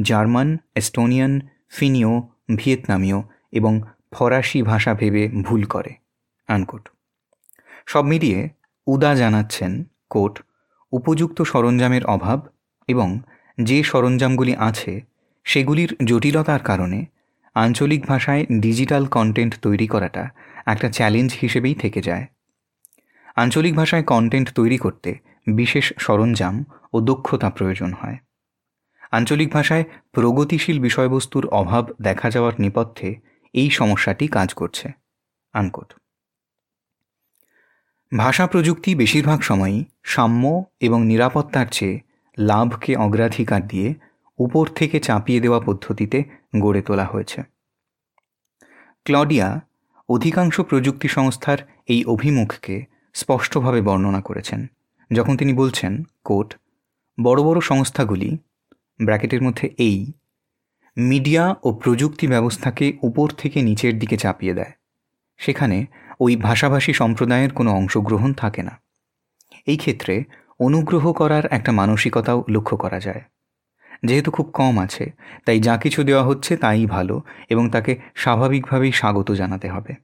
S1: জার্মান এস্টোনিয়ান ফিনীয় ভিয়েতনামীয় এবং ফরাসি ভাষা ভেবে ভুল করে। আনকোট সব মিলিয়ে উদা জানাচ্ছেন কোট উপযুক্ত সরঞ্জামের অভাব এবং যে সরঞ্জামগুলি আছে, সেগুলির জটিলতার কারণে আঞ্চলিক ভাষায় ডিজিটাল কন্টেন্ট তৈরি করাটা একটা চ্যালেঞ্জ হিসেবেই থেকে যায়। আঞ্চলিক ভাষায় কন্টেন্ট তৈরি করতে বিশেষ সরঞ্জাম ও দক্ষতা প্রয়োজন হয়। আঞ্চলিক ভাষায় প্রগতিশীল বিষয়বস্তুর অভাব দেখা যাওয়ার নেপথ্যে এই সমস্যাটি কাজ করছে। আনকোট ভাষা প্রযুক্তি বেশিরভাগ সময়ই সাম্য এবং নিরাপত্তার চেয়ে লাভকে অগ্রাধিকার দিয়ে উপর থেকে চাপিয়ে দেওয়া পদ্ধতিতে গড়ে তোলা হয়েছে। ক্লডিয়া অধিকাংশ প্রযুক্তি সংস্থার এই অভিমুখকে স্পষ্টভাবে বর্ণনা করেছেন, যখন তিনি বলছেন, কোট, বড় বড় সংস্থাগুলি, ব্র্যাকেটের মধ্যে এই, মিডিয়া ও প্রযুক্তি ব্যবস্থাকে উপর থেকে নিচের দিকে চাপিয়ে দেয়। সেখানে ওই ভাষাভাষী সম্প্রদায়ের কোনো অংশগ্রহণ থাকে না। এই ক্ষেত্রে অনুগ্রহ করার একটা মানসিকতাও লক্ষ্য করা যায়। যেহেতু খুব কম আছে, তাই যা কিছু দেওয়া হচ্ছে তাই ভালো এবং তাকে স্বাভাবিকভাবেই স্বাগত জানাতে হবে।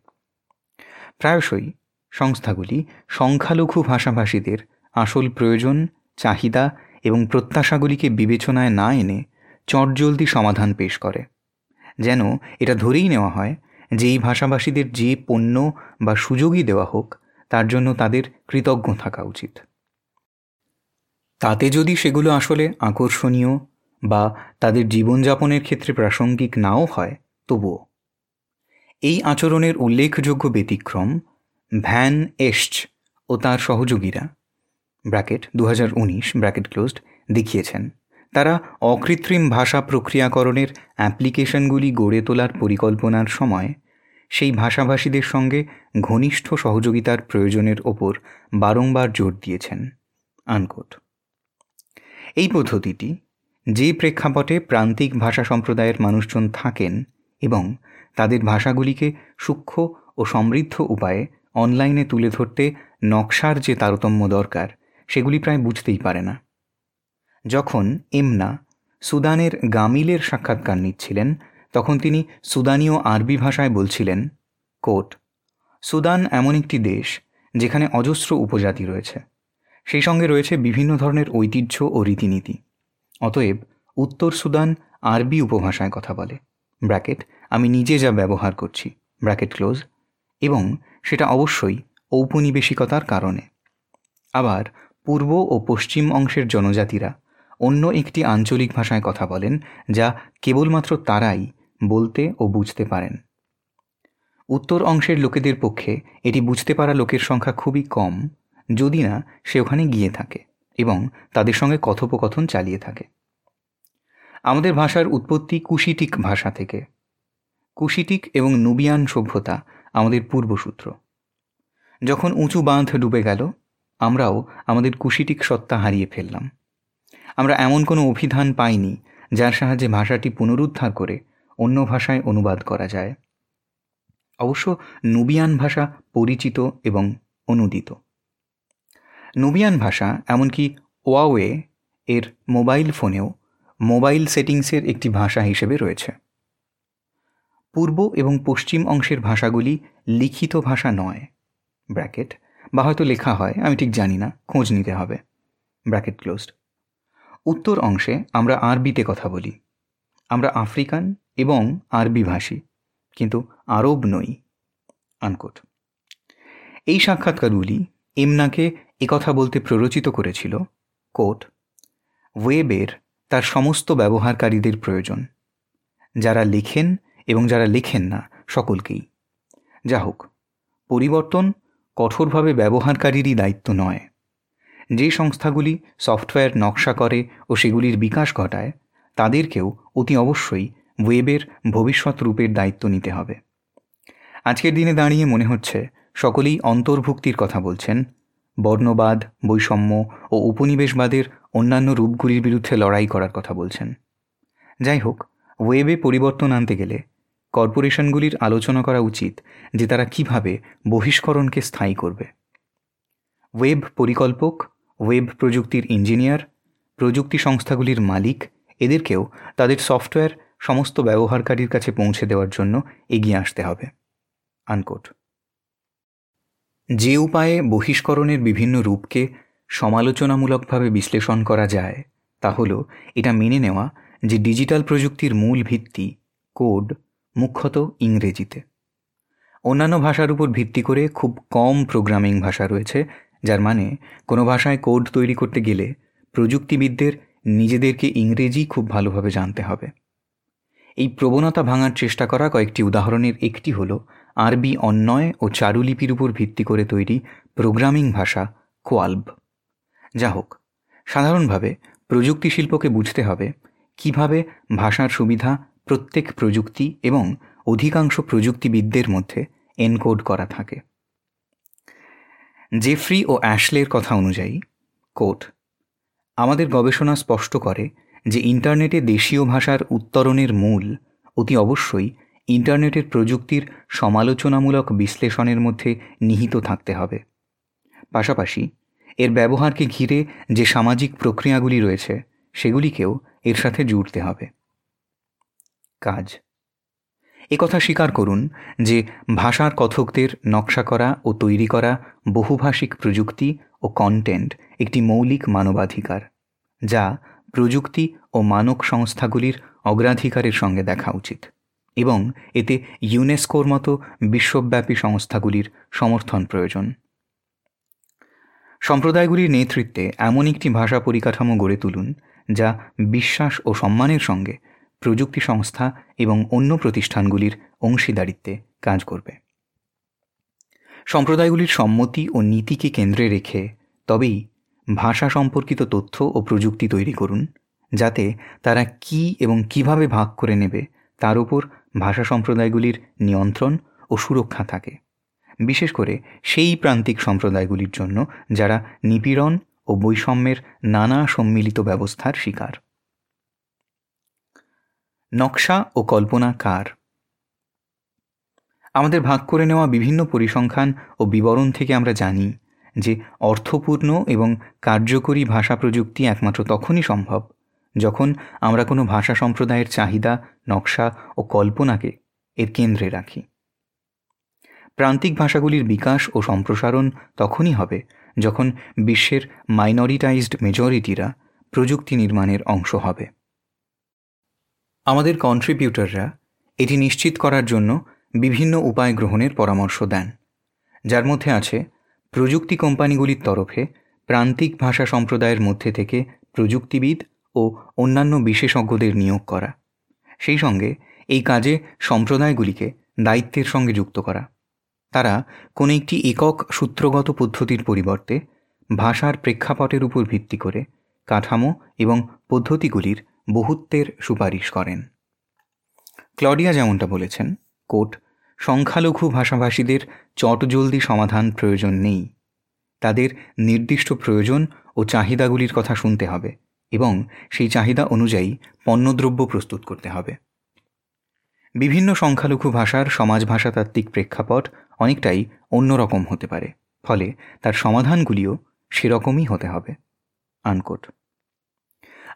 S1: প্রায়শই সংস্থাগুলি সংখ্যালঘু ভাষাভাষীদের আসল প্রয়োজন, চাহিদা এবং প্রত্যাশাগুলিকে বিবেচনায় না এনে চটজলদি সমাধান পেশ করে। যেন এটা ধরেই নেওয়া হয় যে এই ভাষাভাষীদের যে পণ্য বা সুযোগই দেওয়া হোক, তার জন্য তাদের কৃতজ্ঞ থাকা উচিত। তাতে যদি সেগুলো আসলে আকর্ষণীয় বা তাদের জীবনযাপনের ক্ষেত্রে প্রাসঙ্গিক নাও হয়, তবুও। এই আচরণের উল্লেখযোগ্য ব্যতিক্রম ভ্যান এস্ট ও তার সহযোগীরা, ব্র্যাকেট দু হাজার উনিশ, ব্র্যাকেট ক্লোজড, দেখিয়েছেন। তারা অকৃত্রিম ভাষা প্রক্রিয়াকরণের অ্যাপ্লিকেশনগুলি গড়ে তোলার পরিকল্পনার সময় সেই ভাষাভাষীদের সঙ্গে ঘনিষ্ঠ সহযোগিতার প্রয়োজনের ওপর বারংবার জোর দিয়েছেন। আনকোট। এই পদ্ধতিটি যে প্রেক্ষাপটে প্রান্তিক ভাষা সম্প্রদায়ের মানুষজন থাকেন এবং তাদের ভাষাগুলিকে সূক্ষ্ম ও সমৃদ্ধ উপায়ে অনলাইনে তুলে ধরতে নকশার যে তারতম্য দরকার, সেগুলি প্রায় বুঝতেই পারে না। যখন এমনা সুদানের গামিলের সাক্ষাৎকার নিচ্ছিলেন তখন তিনি সুদানীয় আরবি ভাষায় বলছিলেন, কোট, সুদান এমন একটি দেশ যেখানে অজস্র উপজাতি রয়েছে। সেই সঙ্গে রয়েছে বিভিন্ন ধরনের ঐতিহ্য ও রীতিনীতি। অতএব উত্তর সুদান আরবি উপভাষায় কথা বলে। ব্র্যাকেট, আমি নিজে যা ব্যবহার করছি। Bracket close. এবং সেটা অবশ্যই ঔপনিবেশিকতার কারণে। আবার পূর্ব ও পশ্চিম অংশের জনজাতিরা অন্য একটি আঞ্চলিক ভাষায় কথা বলেন যা কেবলমাত্র তারাই বলতে ও বুঝতে পারেন। উত্তর অংশের লোকেদের পক্ষে এটি বুঝতে পারা লোকের সংখ্যা খুবই কম, যদি না সে ওখানে গিয়ে থাকে এবং তাদের সঙ্গে কথোপকথন চালিয়ে থাকে। আমাদের ভাষার উৎপত্তি কুশিটিক ভাষা থেকে। কুশিটিক এবং নুবিয়ান সভ্যতা আমাদের পূর্বসূত্র। যখন উঁচু বাঁধ ডুবে গেল, আমরাও আমাদের কুশিটিক সত্তা হারিয়ে ফেললাম। আমরা এমন কোনো অভিধান পাইনি, যার সাহায্যে ভাষাটি পুনরুদ্ধার করে অন্য ভাষায় অনুবাদ করা যায়। অবশ্য নুবিয়ান ভাষা পরিচিত এবং অনুদিত। নুবিয়ান ভাষা এমনকি ওয়াওয়ে এর মোবাইল ফোনেও মোবাইল সেটিংসের একটি ভাষা হিসেবে রয়েছে। পূর্ব এবং পশ্চিম অংশের ভাষাগুলি লিখিত ভাষা নয়। ব্র্যাকেট, বা হয়তো লেখা হয়, আমি ঠিক জানি না, খোঁজ নিতে হবে। Bracket closed. উত্তর অংশে আমরা আরবিতে কথা বলি। আমরা আফ্রিকান এবং আরবি ভাষী, কিন্তু আরব নই। আনকোট। এই সাক্ষাৎকারগুলি এমনাকে একথা বলতে প্ররোচিত করেছিল, কোট, ওয়েবের তার সমস্ত ব্যবহারকারীদের প্রয়োজন, যারা লেখেন এবং যারা লেখেন না সকলকেই। যা হোক, পরিবর্তন কঠোরভাবে ব্যবহারকারীরই দায়িত্ব নয়। যে সংস্থাগুলি সফটওয়্যার নকশা করে ও সেগুলির বিকাশ ঘটায়, তাদেরকেও অতি অবশ্যই ওয়েবের ভবিষ্যৎ রূপের দায়িত্ব নিতে হবে। আজকের দিনে দাঁড়িয়ে মনে হচ্ছে সকলেই অন্তর্ভুক্তির কথা বলছেন। বর্ণবাদ, বৈষম্য ও উপনিবেশবাদের অন্যান্য রূপগুলির বিরুদ্ধে লড়াই করার কথা বলছেন। যাই হোক, ওয়েবে পরিবর্তন আনতে গেলে কর্পোরেশনগুলির আলোচনা করা উচিত যে তারা কীভাবে বহিষ্করণকে স্থায়ী করবে। ওয়েব পরিকল্পক, ওয়েব প্রযুক্তির ইঞ্জিনিয়ার, প্রযুক্তি সংস্থাগুলির মালিক, এদেরকেও তাদের সফটওয়্যার সমস্ত ব্যবহারকারীর কাছে পৌঁছে দেওয়ার জন্য এগিয়ে আসতে হবে। আনকোট। যে উপায়ে বহিষ্করণের বিভিন্ন রূপকে সমালোচনামূলকভাবে বিশ্লেষণ করা যায়, তা হল এটা মেনে নেওয়া যে ডিজিটাল প্রযুক্তির মূল ভিত্তি কোড মুখ্যত ইংরেজিতে। অন্যান্য ভাষার উপর ভিত্তি করে খুব কম প্রোগ্রামিং ভাষা রয়েছে, যার মানে কোনো ভাষায় কোড তৈরি করতে গেলে প্রযুক্তিবিদদের নিজেদেরকে ইংরেজি খুব ভালোভাবে জানতে হবে। এই প্রবণতা ভাঙার চেষ্টা করা কয়েকটি উদাহরণের একটি হল আরবি অন্যয় ও চারুলিপির উপর ভিত্তি করে তৈরি প্রোগ্রামিং ভাষা কোয়াল্ব। যা হোক সাধারণভাবে প্রযুক্তি শিল্পকে বুঝতে হবে কীভাবে ভাষার সুবিধা প্রত্যেক প্রযুক্তি এবং অধিকাংশ প্রযুক্তিবিদদের মধ্যে এনকোড করা থাকে। জেফ্রি ও অ্যাশলের কথা অনুযায়ী, কোট, আমাদের গবেষণা স্পষ্ট করে যে ইন্টারনেটে দেশীয় ভাষার উত্তরণের মূল, অতি অবশ্যই ইন্টারনেটের প্রযুক্তির সমালোচনামূলক বিশ্লেষণের মধ্যে নিহিত থাকতে হবে। পাশাপাশি, এর ব্যবহারকে ঘিরে যে সামাজিক প্রক্রিয়াগুলি রয়েছে, সেগুলিকেও এর সাথে জুড়তে হবে। কাজ। কথা স্বীকার করুন যে ভাষার কথকদের নকশা করা ও তৈরি করা বহুভাষিক প্রযুক্তি ও কন্টেন্ট একটি মৌলিক মানবাধিকার, যা প্রযুক্তি ও মানক সংস্থাগুলির অগ্রাধিকারের সঙ্গে দেখা উচিত এবং এতে ইউনেস্কোর মতো বিশ্বব্যাপী সংস্থাগুলির সমর্থন প্রয়োজন। সম্প্রদায়গুলির নেতৃত্বে এমন একটি ভাষা পরিকাঠামো গড়ে তুলুন, যা বিশ্বাস ও সম্মানের সঙ্গে প্রযুক্তি সংস্থা এবং অন্য প্রতিষ্ঠানগুলির অংশীদারিত্বে কাজ করবে। সম্প্রদায়গুলির সম্মতি ও নীতিকে কেন্দ্রে রেখে তবেই ভাষা সম্পর্কিত তথ্য ও প্রযুক্তি তৈরি করুন, যাতে তারা কি এবং কীভাবে ভাগ করে নেবে তার উপর ভাষা সম্প্রদায়গুলির নিয়ন্ত্রণ ও সুরক্ষা থাকে। বিশেষ করে সেই প্রান্তিক সম্প্রদায়গুলির জন্য যারা নিপীড়ন ও বৈষম্যের নানা সম্মিলিত ব্যবস্থার শিকার। নকশা ও কল্পনা কার? আমাদের ভাগ করে নেওয়া বিভিন্ন পরিসংখ্যান ও বিবরণ থেকে আমরা জানি যে অর্থপূর্ণ এবং কার্যকরী ভাষা প্রযুক্তি একমাত্র তখনই সম্ভব যখন আমরা কোনো ভাষা সম্প্রদায়ের চাহিদা, নকশা ও কল্পনাকে এর কেন্দ্রে রাখি। প্রান্তিক ভাষাগুলির বিকাশ ও সম্প্রসারণ তখনই হবে যখন বিশ্বের মাইনরিটাইজড মেজরিটিরা প্রযুক্তি নির্মাণের অংশ হবে। আমাদের কন্ট্রিবিউটররা এটি নিশ্চিত করার জন্য বিভিন্ন উপায় গ্রহণের পরামর্শ দেন, যার মধ্যে আছে প্রযুক্তি কোম্পানিগুলির তরফে প্রান্তিক ভাষা সম্প্রদায়ের মধ্যে থেকে প্রযুক্তিবিদ ও অন্যান্য বিশেষজ্ঞদের নিয়োগ করা। সেই সঙ্গে এই কাজে সম্প্রদায়গুলিকে দায়িত্বের সঙ্গে যুক্ত করা। তারা কোনো একটি একক সূত্রগত পদ্ধতির পরিবর্তে ভাষার প্রেক্ষাপটের উপর ভিত্তি করে কাঠামো এবং পদ্ধতিগুলির বহুত্বের সুপারিশ করেন। ক্লডিয়া যেমনটা বলেছেন, কোট সংখ্যালঘু ভাষাভাষীদের চটজলদি সমাধান প্রয়োজন নেই। তাদের নির্দিষ্ট প্রয়োজন ও চাহিদাগুলির কথা শুনতে হবে এবং সেই চাহিদা অনুযায়ী পণ্যদ্রব্য প্রস্তুত করতে হবে। বিভিন্ন সংখ্যালঘু ভাষার সমাজ ভাষাতাত্ত্বিক প্রেক্ষাপট অনেকটাই অন্যরকম হতে পারে, ফলে তার সমাধানগুলিও সেরকমই হতে হবে। আনকোট।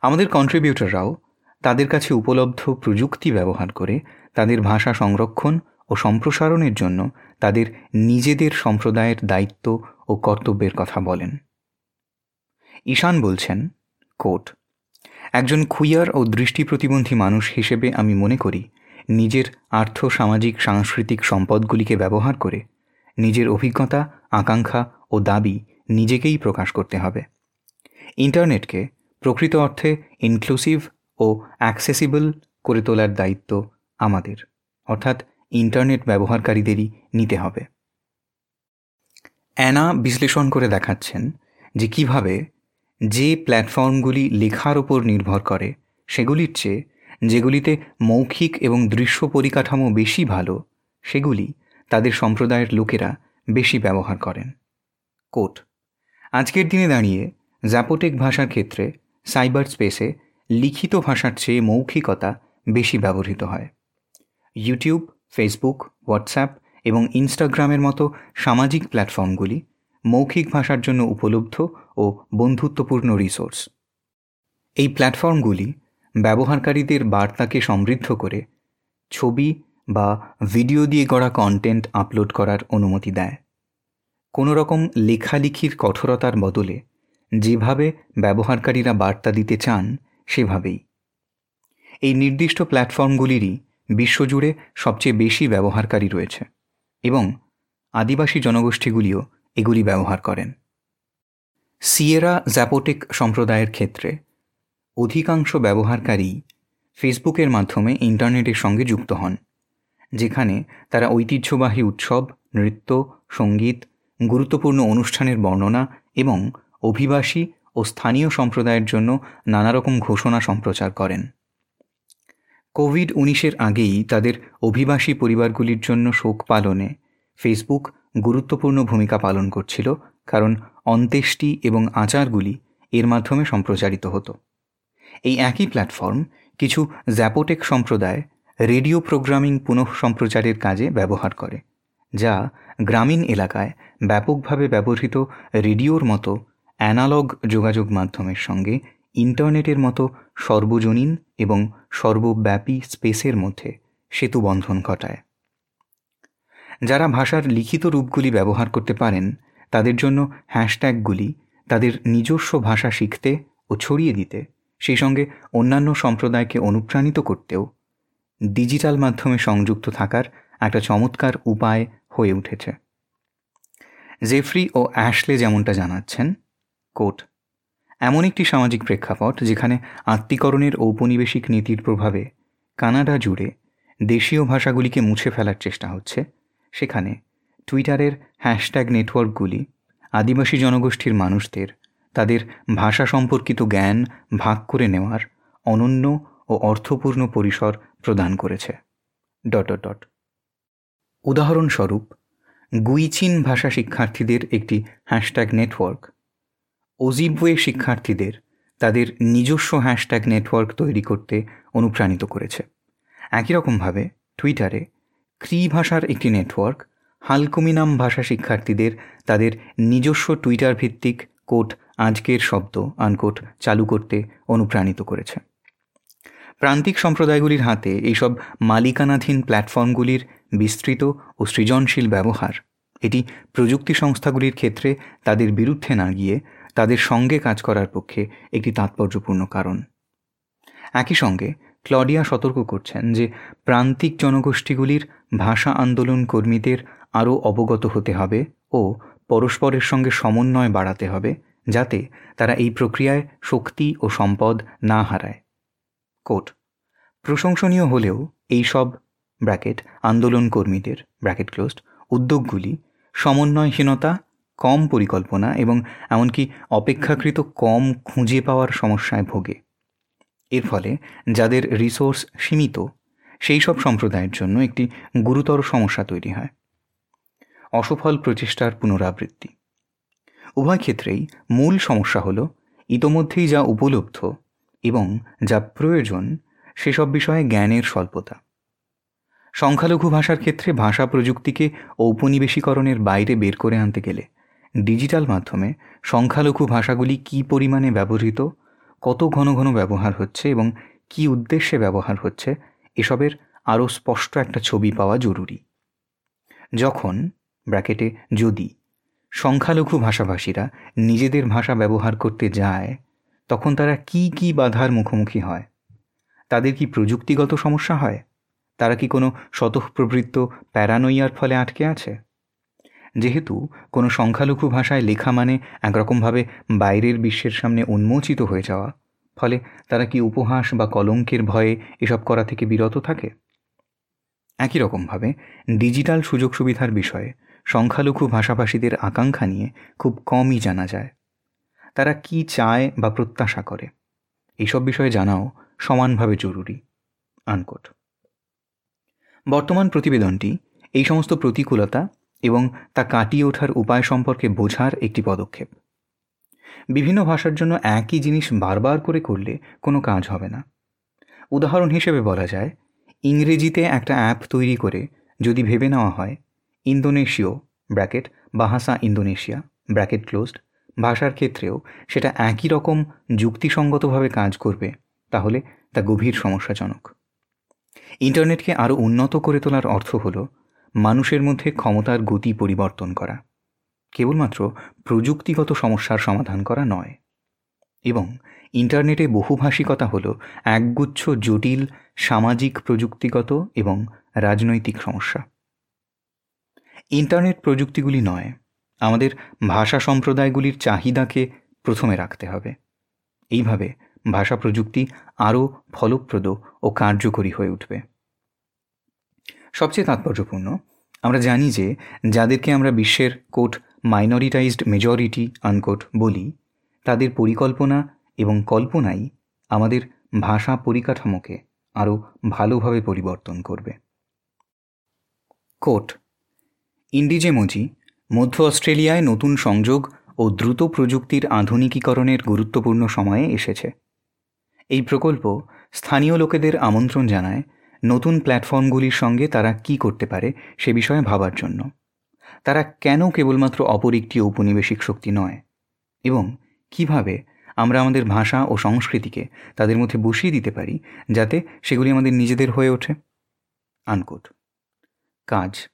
S1: আমাদের কন্ট্রিবিউটররাও তাদের কাছে উপলব্ধ প্রযুক্তি ব্যবহার করে তাদের ভাষা সংরক্ষণ ও সম্প্রসারণের জন্য তাদের নিজেদের সম্প্রদায়ের দায়িত্ব ও কর্তব্যের কথা বলেন। ঈশান বলছেন, কোট, একজন খুইয়ার ও দৃষ্টি প্রতিবন্ধী মানুষ হিসেবে আমি মনে করি নিজের আর্থ, সামাজিক, সাংস্কৃতিক সম্পদগুলিকে ব্যবহার করে নিজের অভিজ্ঞতা, আকাঙ্ক্ষা ও দাবি নিজেকেই প্রকাশ করতে হবে। ইন্টারনেটকে প্রকৃত অর্থে ইনক্লুসিভ ও অ্যাক্সেসিবল করে তোলার দায়িত্ব আমাদের। অর্থাৎ ইন্টারনেট ব্যবহারকারীদেরই নিতে হবে। অ্যানা বিশ্লেষণ করে দেখাচ্ছেন যে কীভাবে যে প্ল্যাটফর্মগুলি লেখার ওপর নির্ভর করে, সেগুলির চেয়ে যেগুলিতে মৌখিক এবং দৃশ্য পরিকাঠামো বেশি ভালো, সেগুলি তাদের সম্প্রদায়ের লোকেরা বেশি ব্যবহার করেন। কোট, আজকের দিনে দাঁড়িয়ে জ্যাপোটেক ভাষার ক্ষেত্রে সাইবার স্পেসে লিখিত ভাষার চেয়ে মৌখিকতা বেশি ব্যবহৃত হয়। ইউটিউব ফেসবুক হোয়াটসঅ্যাপ এবং ইনস্টাগ্রামের মতো সামাজিক প্ল্যাটফর্মগুলি মৌখিক ভাষার জন্য উপলব্ধ ও বন্ধুত্বপূর্ণ রিসোর্স এই প্ল্যাটফর্মগুলি ব্যবহারকারীদের বার্তাকে সমৃদ্ধ করে, ছবি বা ভিডিও দিয়ে গড়া কন্টেন্ট আপলোড করার অনুমতি দেয়। কোনো রকম লেখালেখির কঠোরতার বদলে যেভাবে ব্যবহারকারীরা বার্তা দিতে চান, সেভাবেই। এই নির্দিষ্ট প্ল্যাটফর্মগুলিরই বিশ্বজুড়ে সবচেয়ে বেশি ব্যবহারকারী রয়েছে এবং আদিবাসী জনগোষ্ঠীগুলিও এগুলি ব্যবহার করেন। সিয়েরা জ্যাপোটেক সম্প্রদায়ের ক্ষেত্রে অধিকাংশ ব্যবহারকারী ফেসবুকের মাধ্যমে ইন্টারনেটের সঙ্গে যুক্ত হন, যেখানে তারা ঐতিহ্যবাহী উৎসব, নৃত্য, সংগীত, গুরুত্বপূর্ণ অনুষ্ঠানের বর্ণনা এবং অভিবাসী ও স্থানীয় সম্প্রদায়ের জন্য নানারকম ঘোষণা সম্প্রচার করেন। কোভিড উনিশের আগেই তাদের অভিবাসী পরিবারগুলির জন্য শোক পালনে ফেসবুক গুরুত্বপূর্ণ ভূমিকা পালন করছিল, কারণ অন্ত্যেষ্টি এবং আচারগুলি এর মাধ্যমে সম্প্রচারিত হতো। এই একই প্ল্যাটফর্ম কিছু জ্যাপোটেক সম্প্রদায় রেডিও প্রোগ্রামিং পুনঃ সম্প্রচারের কাজে ব্যবহার করে, যা গ্রামীণ এলাকায় ব্যাপকভাবে ব্যবহৃত রেডিওর মতো অ্যানালগ যোগাযোগ মাধ্যমের সঙ্গে ইন্টারনেটের মতো সর্বজনীন এবং সর্বব্যাপী স্পেসের মধ্যে সেতু বন্ধন ঘটায়। যারা ভাষার লিখিত রূপগুলি ব্যবহার করতে পারেন, তাদের জন্য হ্যাশট্যাগুলি তাদের নিজস্ব ভাষা শিখতে ও ছড়িয়ে দিতে, সেই সঙ্গে অন্যান্য সম্প্রদায়কে অনুপ্রাণিত করতেও ডিজিটাল মাধ্যমে সংযুক্ত থাকার একটা চমৎকার উপায় হয়ে উঠেছে। জেফ্রি ও অ্যাশলে যেমনটা জানাচ্ছেন, কোট এমন একটি সামাজিক প্রেক্ষাপট যেখানে আত্মীকরণের ঔপনিবেশিক নীতির প্রভাবে কানাডা জুড়ে দেশীয় ভাষাগুলিকে মুছে ফেলার চেষ্টা হচ্ছে। সেখানে টুইটারের হ্যাশট্যাগ নেটওয়ার্কগুলি আদিবাসী জনগোষ্ঠীর মানুষদের, তাদের ভাষা সম্পর্কিত জ্ঞান ভাগ করে নেওয়ার অনন্য ও অর্থপূর্ণ পরিসর প্রদান করেছে। ডট ডট উদাহরণস্বরূপ, গুইচিন ভাষা শিক্ষার্থীদের একটি হ্যাশট্যাগ নেটওয়ার্ক ওজিবওয়ে শিক্ষার্থীদের তাদের নিজস্ব হ্যাশট্যাগ নেটওয়ার্ক তৈরি করতে অনুপ্রাণিত করেছে। একই রকমভাবে টুইটারে ক্রি ভাষার একটি নেটওয়ার্ক, হালকুমিনাম ভাষা শিক্ষার্থীদের তাদের নিজস্ব টুইটার ভিত্তিক কোট আজকের শব্দ, আনকোট, চালু করতে অনুপ্রাণিত করেছে। প্রান্তিক সম্প্রদায়গুলির হাতে এইসব মালিকানাধীন প্ল্যাটফর্মগুলির বিস্তৃত ও সৃজনশীল ব্যবহার, এটি প্রযুক্তি সংস্থাগুলির ক্ষেত্রে তাদের বিরুদ্ধে না গিয়ে তাদের সঙ্গে কাজ করার পক্ষে একটি তাৎপর্যপূর্ণ কারণ। একই সঙ্গে, ক্লডিয়া সতর্ক করছেন যে প্রান্তিক জনগোষ্ঠীগুলির ভাষা আন্দোলন কর্মীদের আরও অবগত হতে হবে ও পরস্পরের সঙ্গে সমন্বয় বাড়াতে হবে যাতে তারা এই প্রক্রিয়ায় শক্তি ও সম্পদ না হারায়। কোট, প্রশংসনীয় হলেও এই সব ব্র্যাকেট আন্দোলন কর্মীদের, ব্র্যাকেট ক্লোজড, উদ্যোগগুলি সমন্বয়হীনতা কম পরিকল্পনা এবং এমনকি অপেক্ষাকৃত কম খুঁজে পাওয়ার সমস্যায় ভোগে। এর ফলে যাদের রিসোর্স সীমিত, সেই সব সম্প্রদায়ের জন্য একটি গুরুতর সমস্যা তৈরি হয়। অসফল প্রচেষ্টার পুনরাবৃত্তি। উভয় ক্ষেত্রেই মূল সমস্যা হল ইতোমধ্যেই যা উপলব্ধ এবং যা প্রয়োজন সেসব বিষয়ে জ্ঞানের স্বল্পতা। সংখ্যালঘু ভাষার ক্ষেত্রে ভাষা প্রযুক্তিকে ঔপনিবেশীকরণের বাইরে বের করে আনতে গেলে ডিজিটাল মাধ্যমে সংখ্যালঘু ভাষাগুলি কী পরিমাণে ব্যবহৃত, কত ঘন ঘন ব্যবহার হচ্ছে এবং কি উদ্দেশ্যে ব্যবহার হচ্ছে, এসবের আরও স্পষ্ট একটা ছবি পাওয়া জরুরি। যখন, ব্র্যাকেটে, যদি সংখ্যালঘু ভাষাভাষীরা নিজেদের ভাষা ব্যবহার করতে যায়, তখন তারা কি কি বাধার মুখোমুখি হয়? তাদের কি প্রযুক্তিগত সমস্যা হয়? তারা কি কোনো স্বতঃপ্রবৃত্ত প্যারানোইয়ার ফলে আটকে আছে? যেহেতু কোনো সংখ্যালঘু ভাষায় লেখা মানে একরকমভাবে বাইরের বিশ্বের সামনে উন্মোচিত হয়ে যাওয়া, ফলে তারা কি উপহাস বা কলঙ্কের ভয়ে এসব করা থেকে বিরত থাকে? একই রকমভাবে ডিজিটাল সুযোগ সুবিধার বিষয়ে সংখ্যালঘু ভাষাভাষীদের আকাঙ্ক্ষা নিয়ে খুব কমই জানা যায়। তারা কি চায় বা প্রত্যাশা করে? এইসব বিষয়ে জানাও সমানভাবে জরুরি। আনকোট। বর্তমান প্রতিবেদনটি এই সমস্ত প্রতিকূলতা এবং তা কাটিয়ে ওঠার উপায় সম্পর্কে বোঝার একটি পদক্ষেপ। বিভিন্ন ভাষার জন্য একই জিনিস বারবার করে করলে কোনো কাজ হবে না। উদাহরণ হিসেবে বলা যায়, ইংরেজিতে একটা অ্যাপ তৈরি করে যদি ভেবে নেওয়া হয়, ইন্দোনেশীয়, bracket, Bahasa Indonesia, bracket closed, ভাষার ক্ষেত্রেও সেটা একই রকম যুক্তিসঙ্গতভাবে কাজ করবে, তাহলে তা গভীর সমস্যাজনক। ইন্টারনেটকে আরও উন্নত করে তোলার অর্থ হল মানুষের মধ্যে ক্ষমতার গতি পরিবর্তন করা। কেবলমাত্র প্রযুক্তিগত সমস্যার সমাধান করা নয়। এবং ইন্টারনেটে বহুভাষিকতা হল একগুচ্ছ জটিল, সামাজিক, প্রযুক্তিগত এবং রাজনৈতিক সমস্যা। ইন্টারনেট প্রযুক্তিগুলি নয়, আমাদের ভাষা সম্প্রদায়গুলির চাহিদাকে প্রথমে রাখতে হবে। এইভাবে ভাষা প্রযুক্তি আরও ফলপ্রদ ও কার্যকরী হয়ে উঠবে। সবচেয়ে তাৎপর্যপূর্ণ, আমরা জানি যে যাদেরকে আমরা বিশ্বের কোট মাইনরিটাইজড মেজরিটি আনকোট বলি, তাদের পরিকল্পনা এবং কল্পনাই আমাদের ভাষা পরিকাঠামোকে আরও ভালোভাবে পরিবর্তন করবে। কোট ইন্ডিজেমোজি মধ্য অস্ট্রেলিয়ায় নতুন সংযোগ ও দ্রুত প্রযুক্তির আধুনিকীকরণের গুরুত্বপূর্ণ সময়ে এসেছে। এই প্রকল্প স্থানীয় লোকেদের আমন্ত্রণ জানায় নতুন প্ল্যাটফর্মগুলির সঙ্গে তারা কি করতে পারে সে বিষয়ে ভাবার জন্য। তারা কেন কেবলমাত্র অপর একটি ঔপনিবেশিক শক্তি নয়? এবং কীভাবে আমরা আমাদের ভাষা ও সংস্কৃতিকে তাদের মধ্যে বসিয়ে দিতে পারি যাতে সেগুলি আমাদের নিজেদের হয়ে ওঠে? আনকোট। কাজ।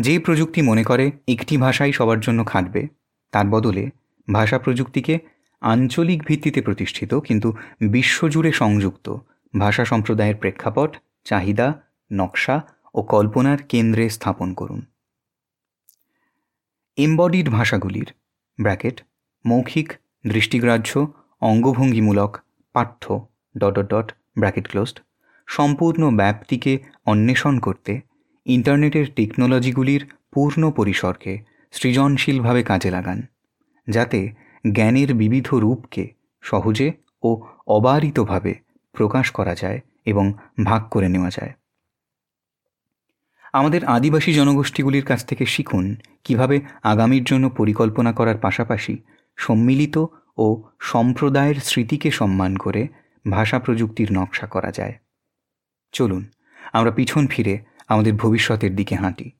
S1: যে প্রযুক্তি মনে করে একটি ভাষাই সবার জন্য খাটবে, তার বদলে ভাষা প্রযুক্তিকে আঞ্চলিক ভিত্তিতে প্রতিষ্ঠিত কিন্তু বিশ্বজুড়ে সংযুক্ত ভাষা সম্প্রদায়ের প্রেক্ষাপট, চাহিদা, নকশা ও কল্পনার কেন্দ্রে স্থাপন করুন। এমবডিড ভাষাগুলির, ব্র্যাকেট, মৌখিক, দৃষ্টিগ্রাহ্য, অঙ্গভঙ্গিমূলক, পাঠ্য ডট ডট, ব্র্যাকেট ক্লোজড, সম্পূর্ণ ব্যাপ্তিকে অন্বেষণ করতে ইন্টারনেটের টেকনোলজিগুলির পূর্ণ পরিসরকে সৃজনশীলভাবে কাজে লাগান, যাতে জ্ঞানের বিবিধ রূপকে সহজে ও অবারিতভাবে প্রকাশ করা যায় এবং ভাগ করে নেওয়া যায়। আমাদের আদিবাসী জনগোষ্ঠীগুলির কাছ থেকে শিখুন কীভাবে আগামীর জন্য পরিকল্পনা করার পাশাপাশি সম্মিলিত ও সম্প্রদায়ের স্মৃতিকে সম্মান করে ভাষা প্রযুক্তির নকশা করা যায়। চলুন, আমরা পিছন ফিরে আমাদের ভবিষ্যতের দিকে হাঁটি।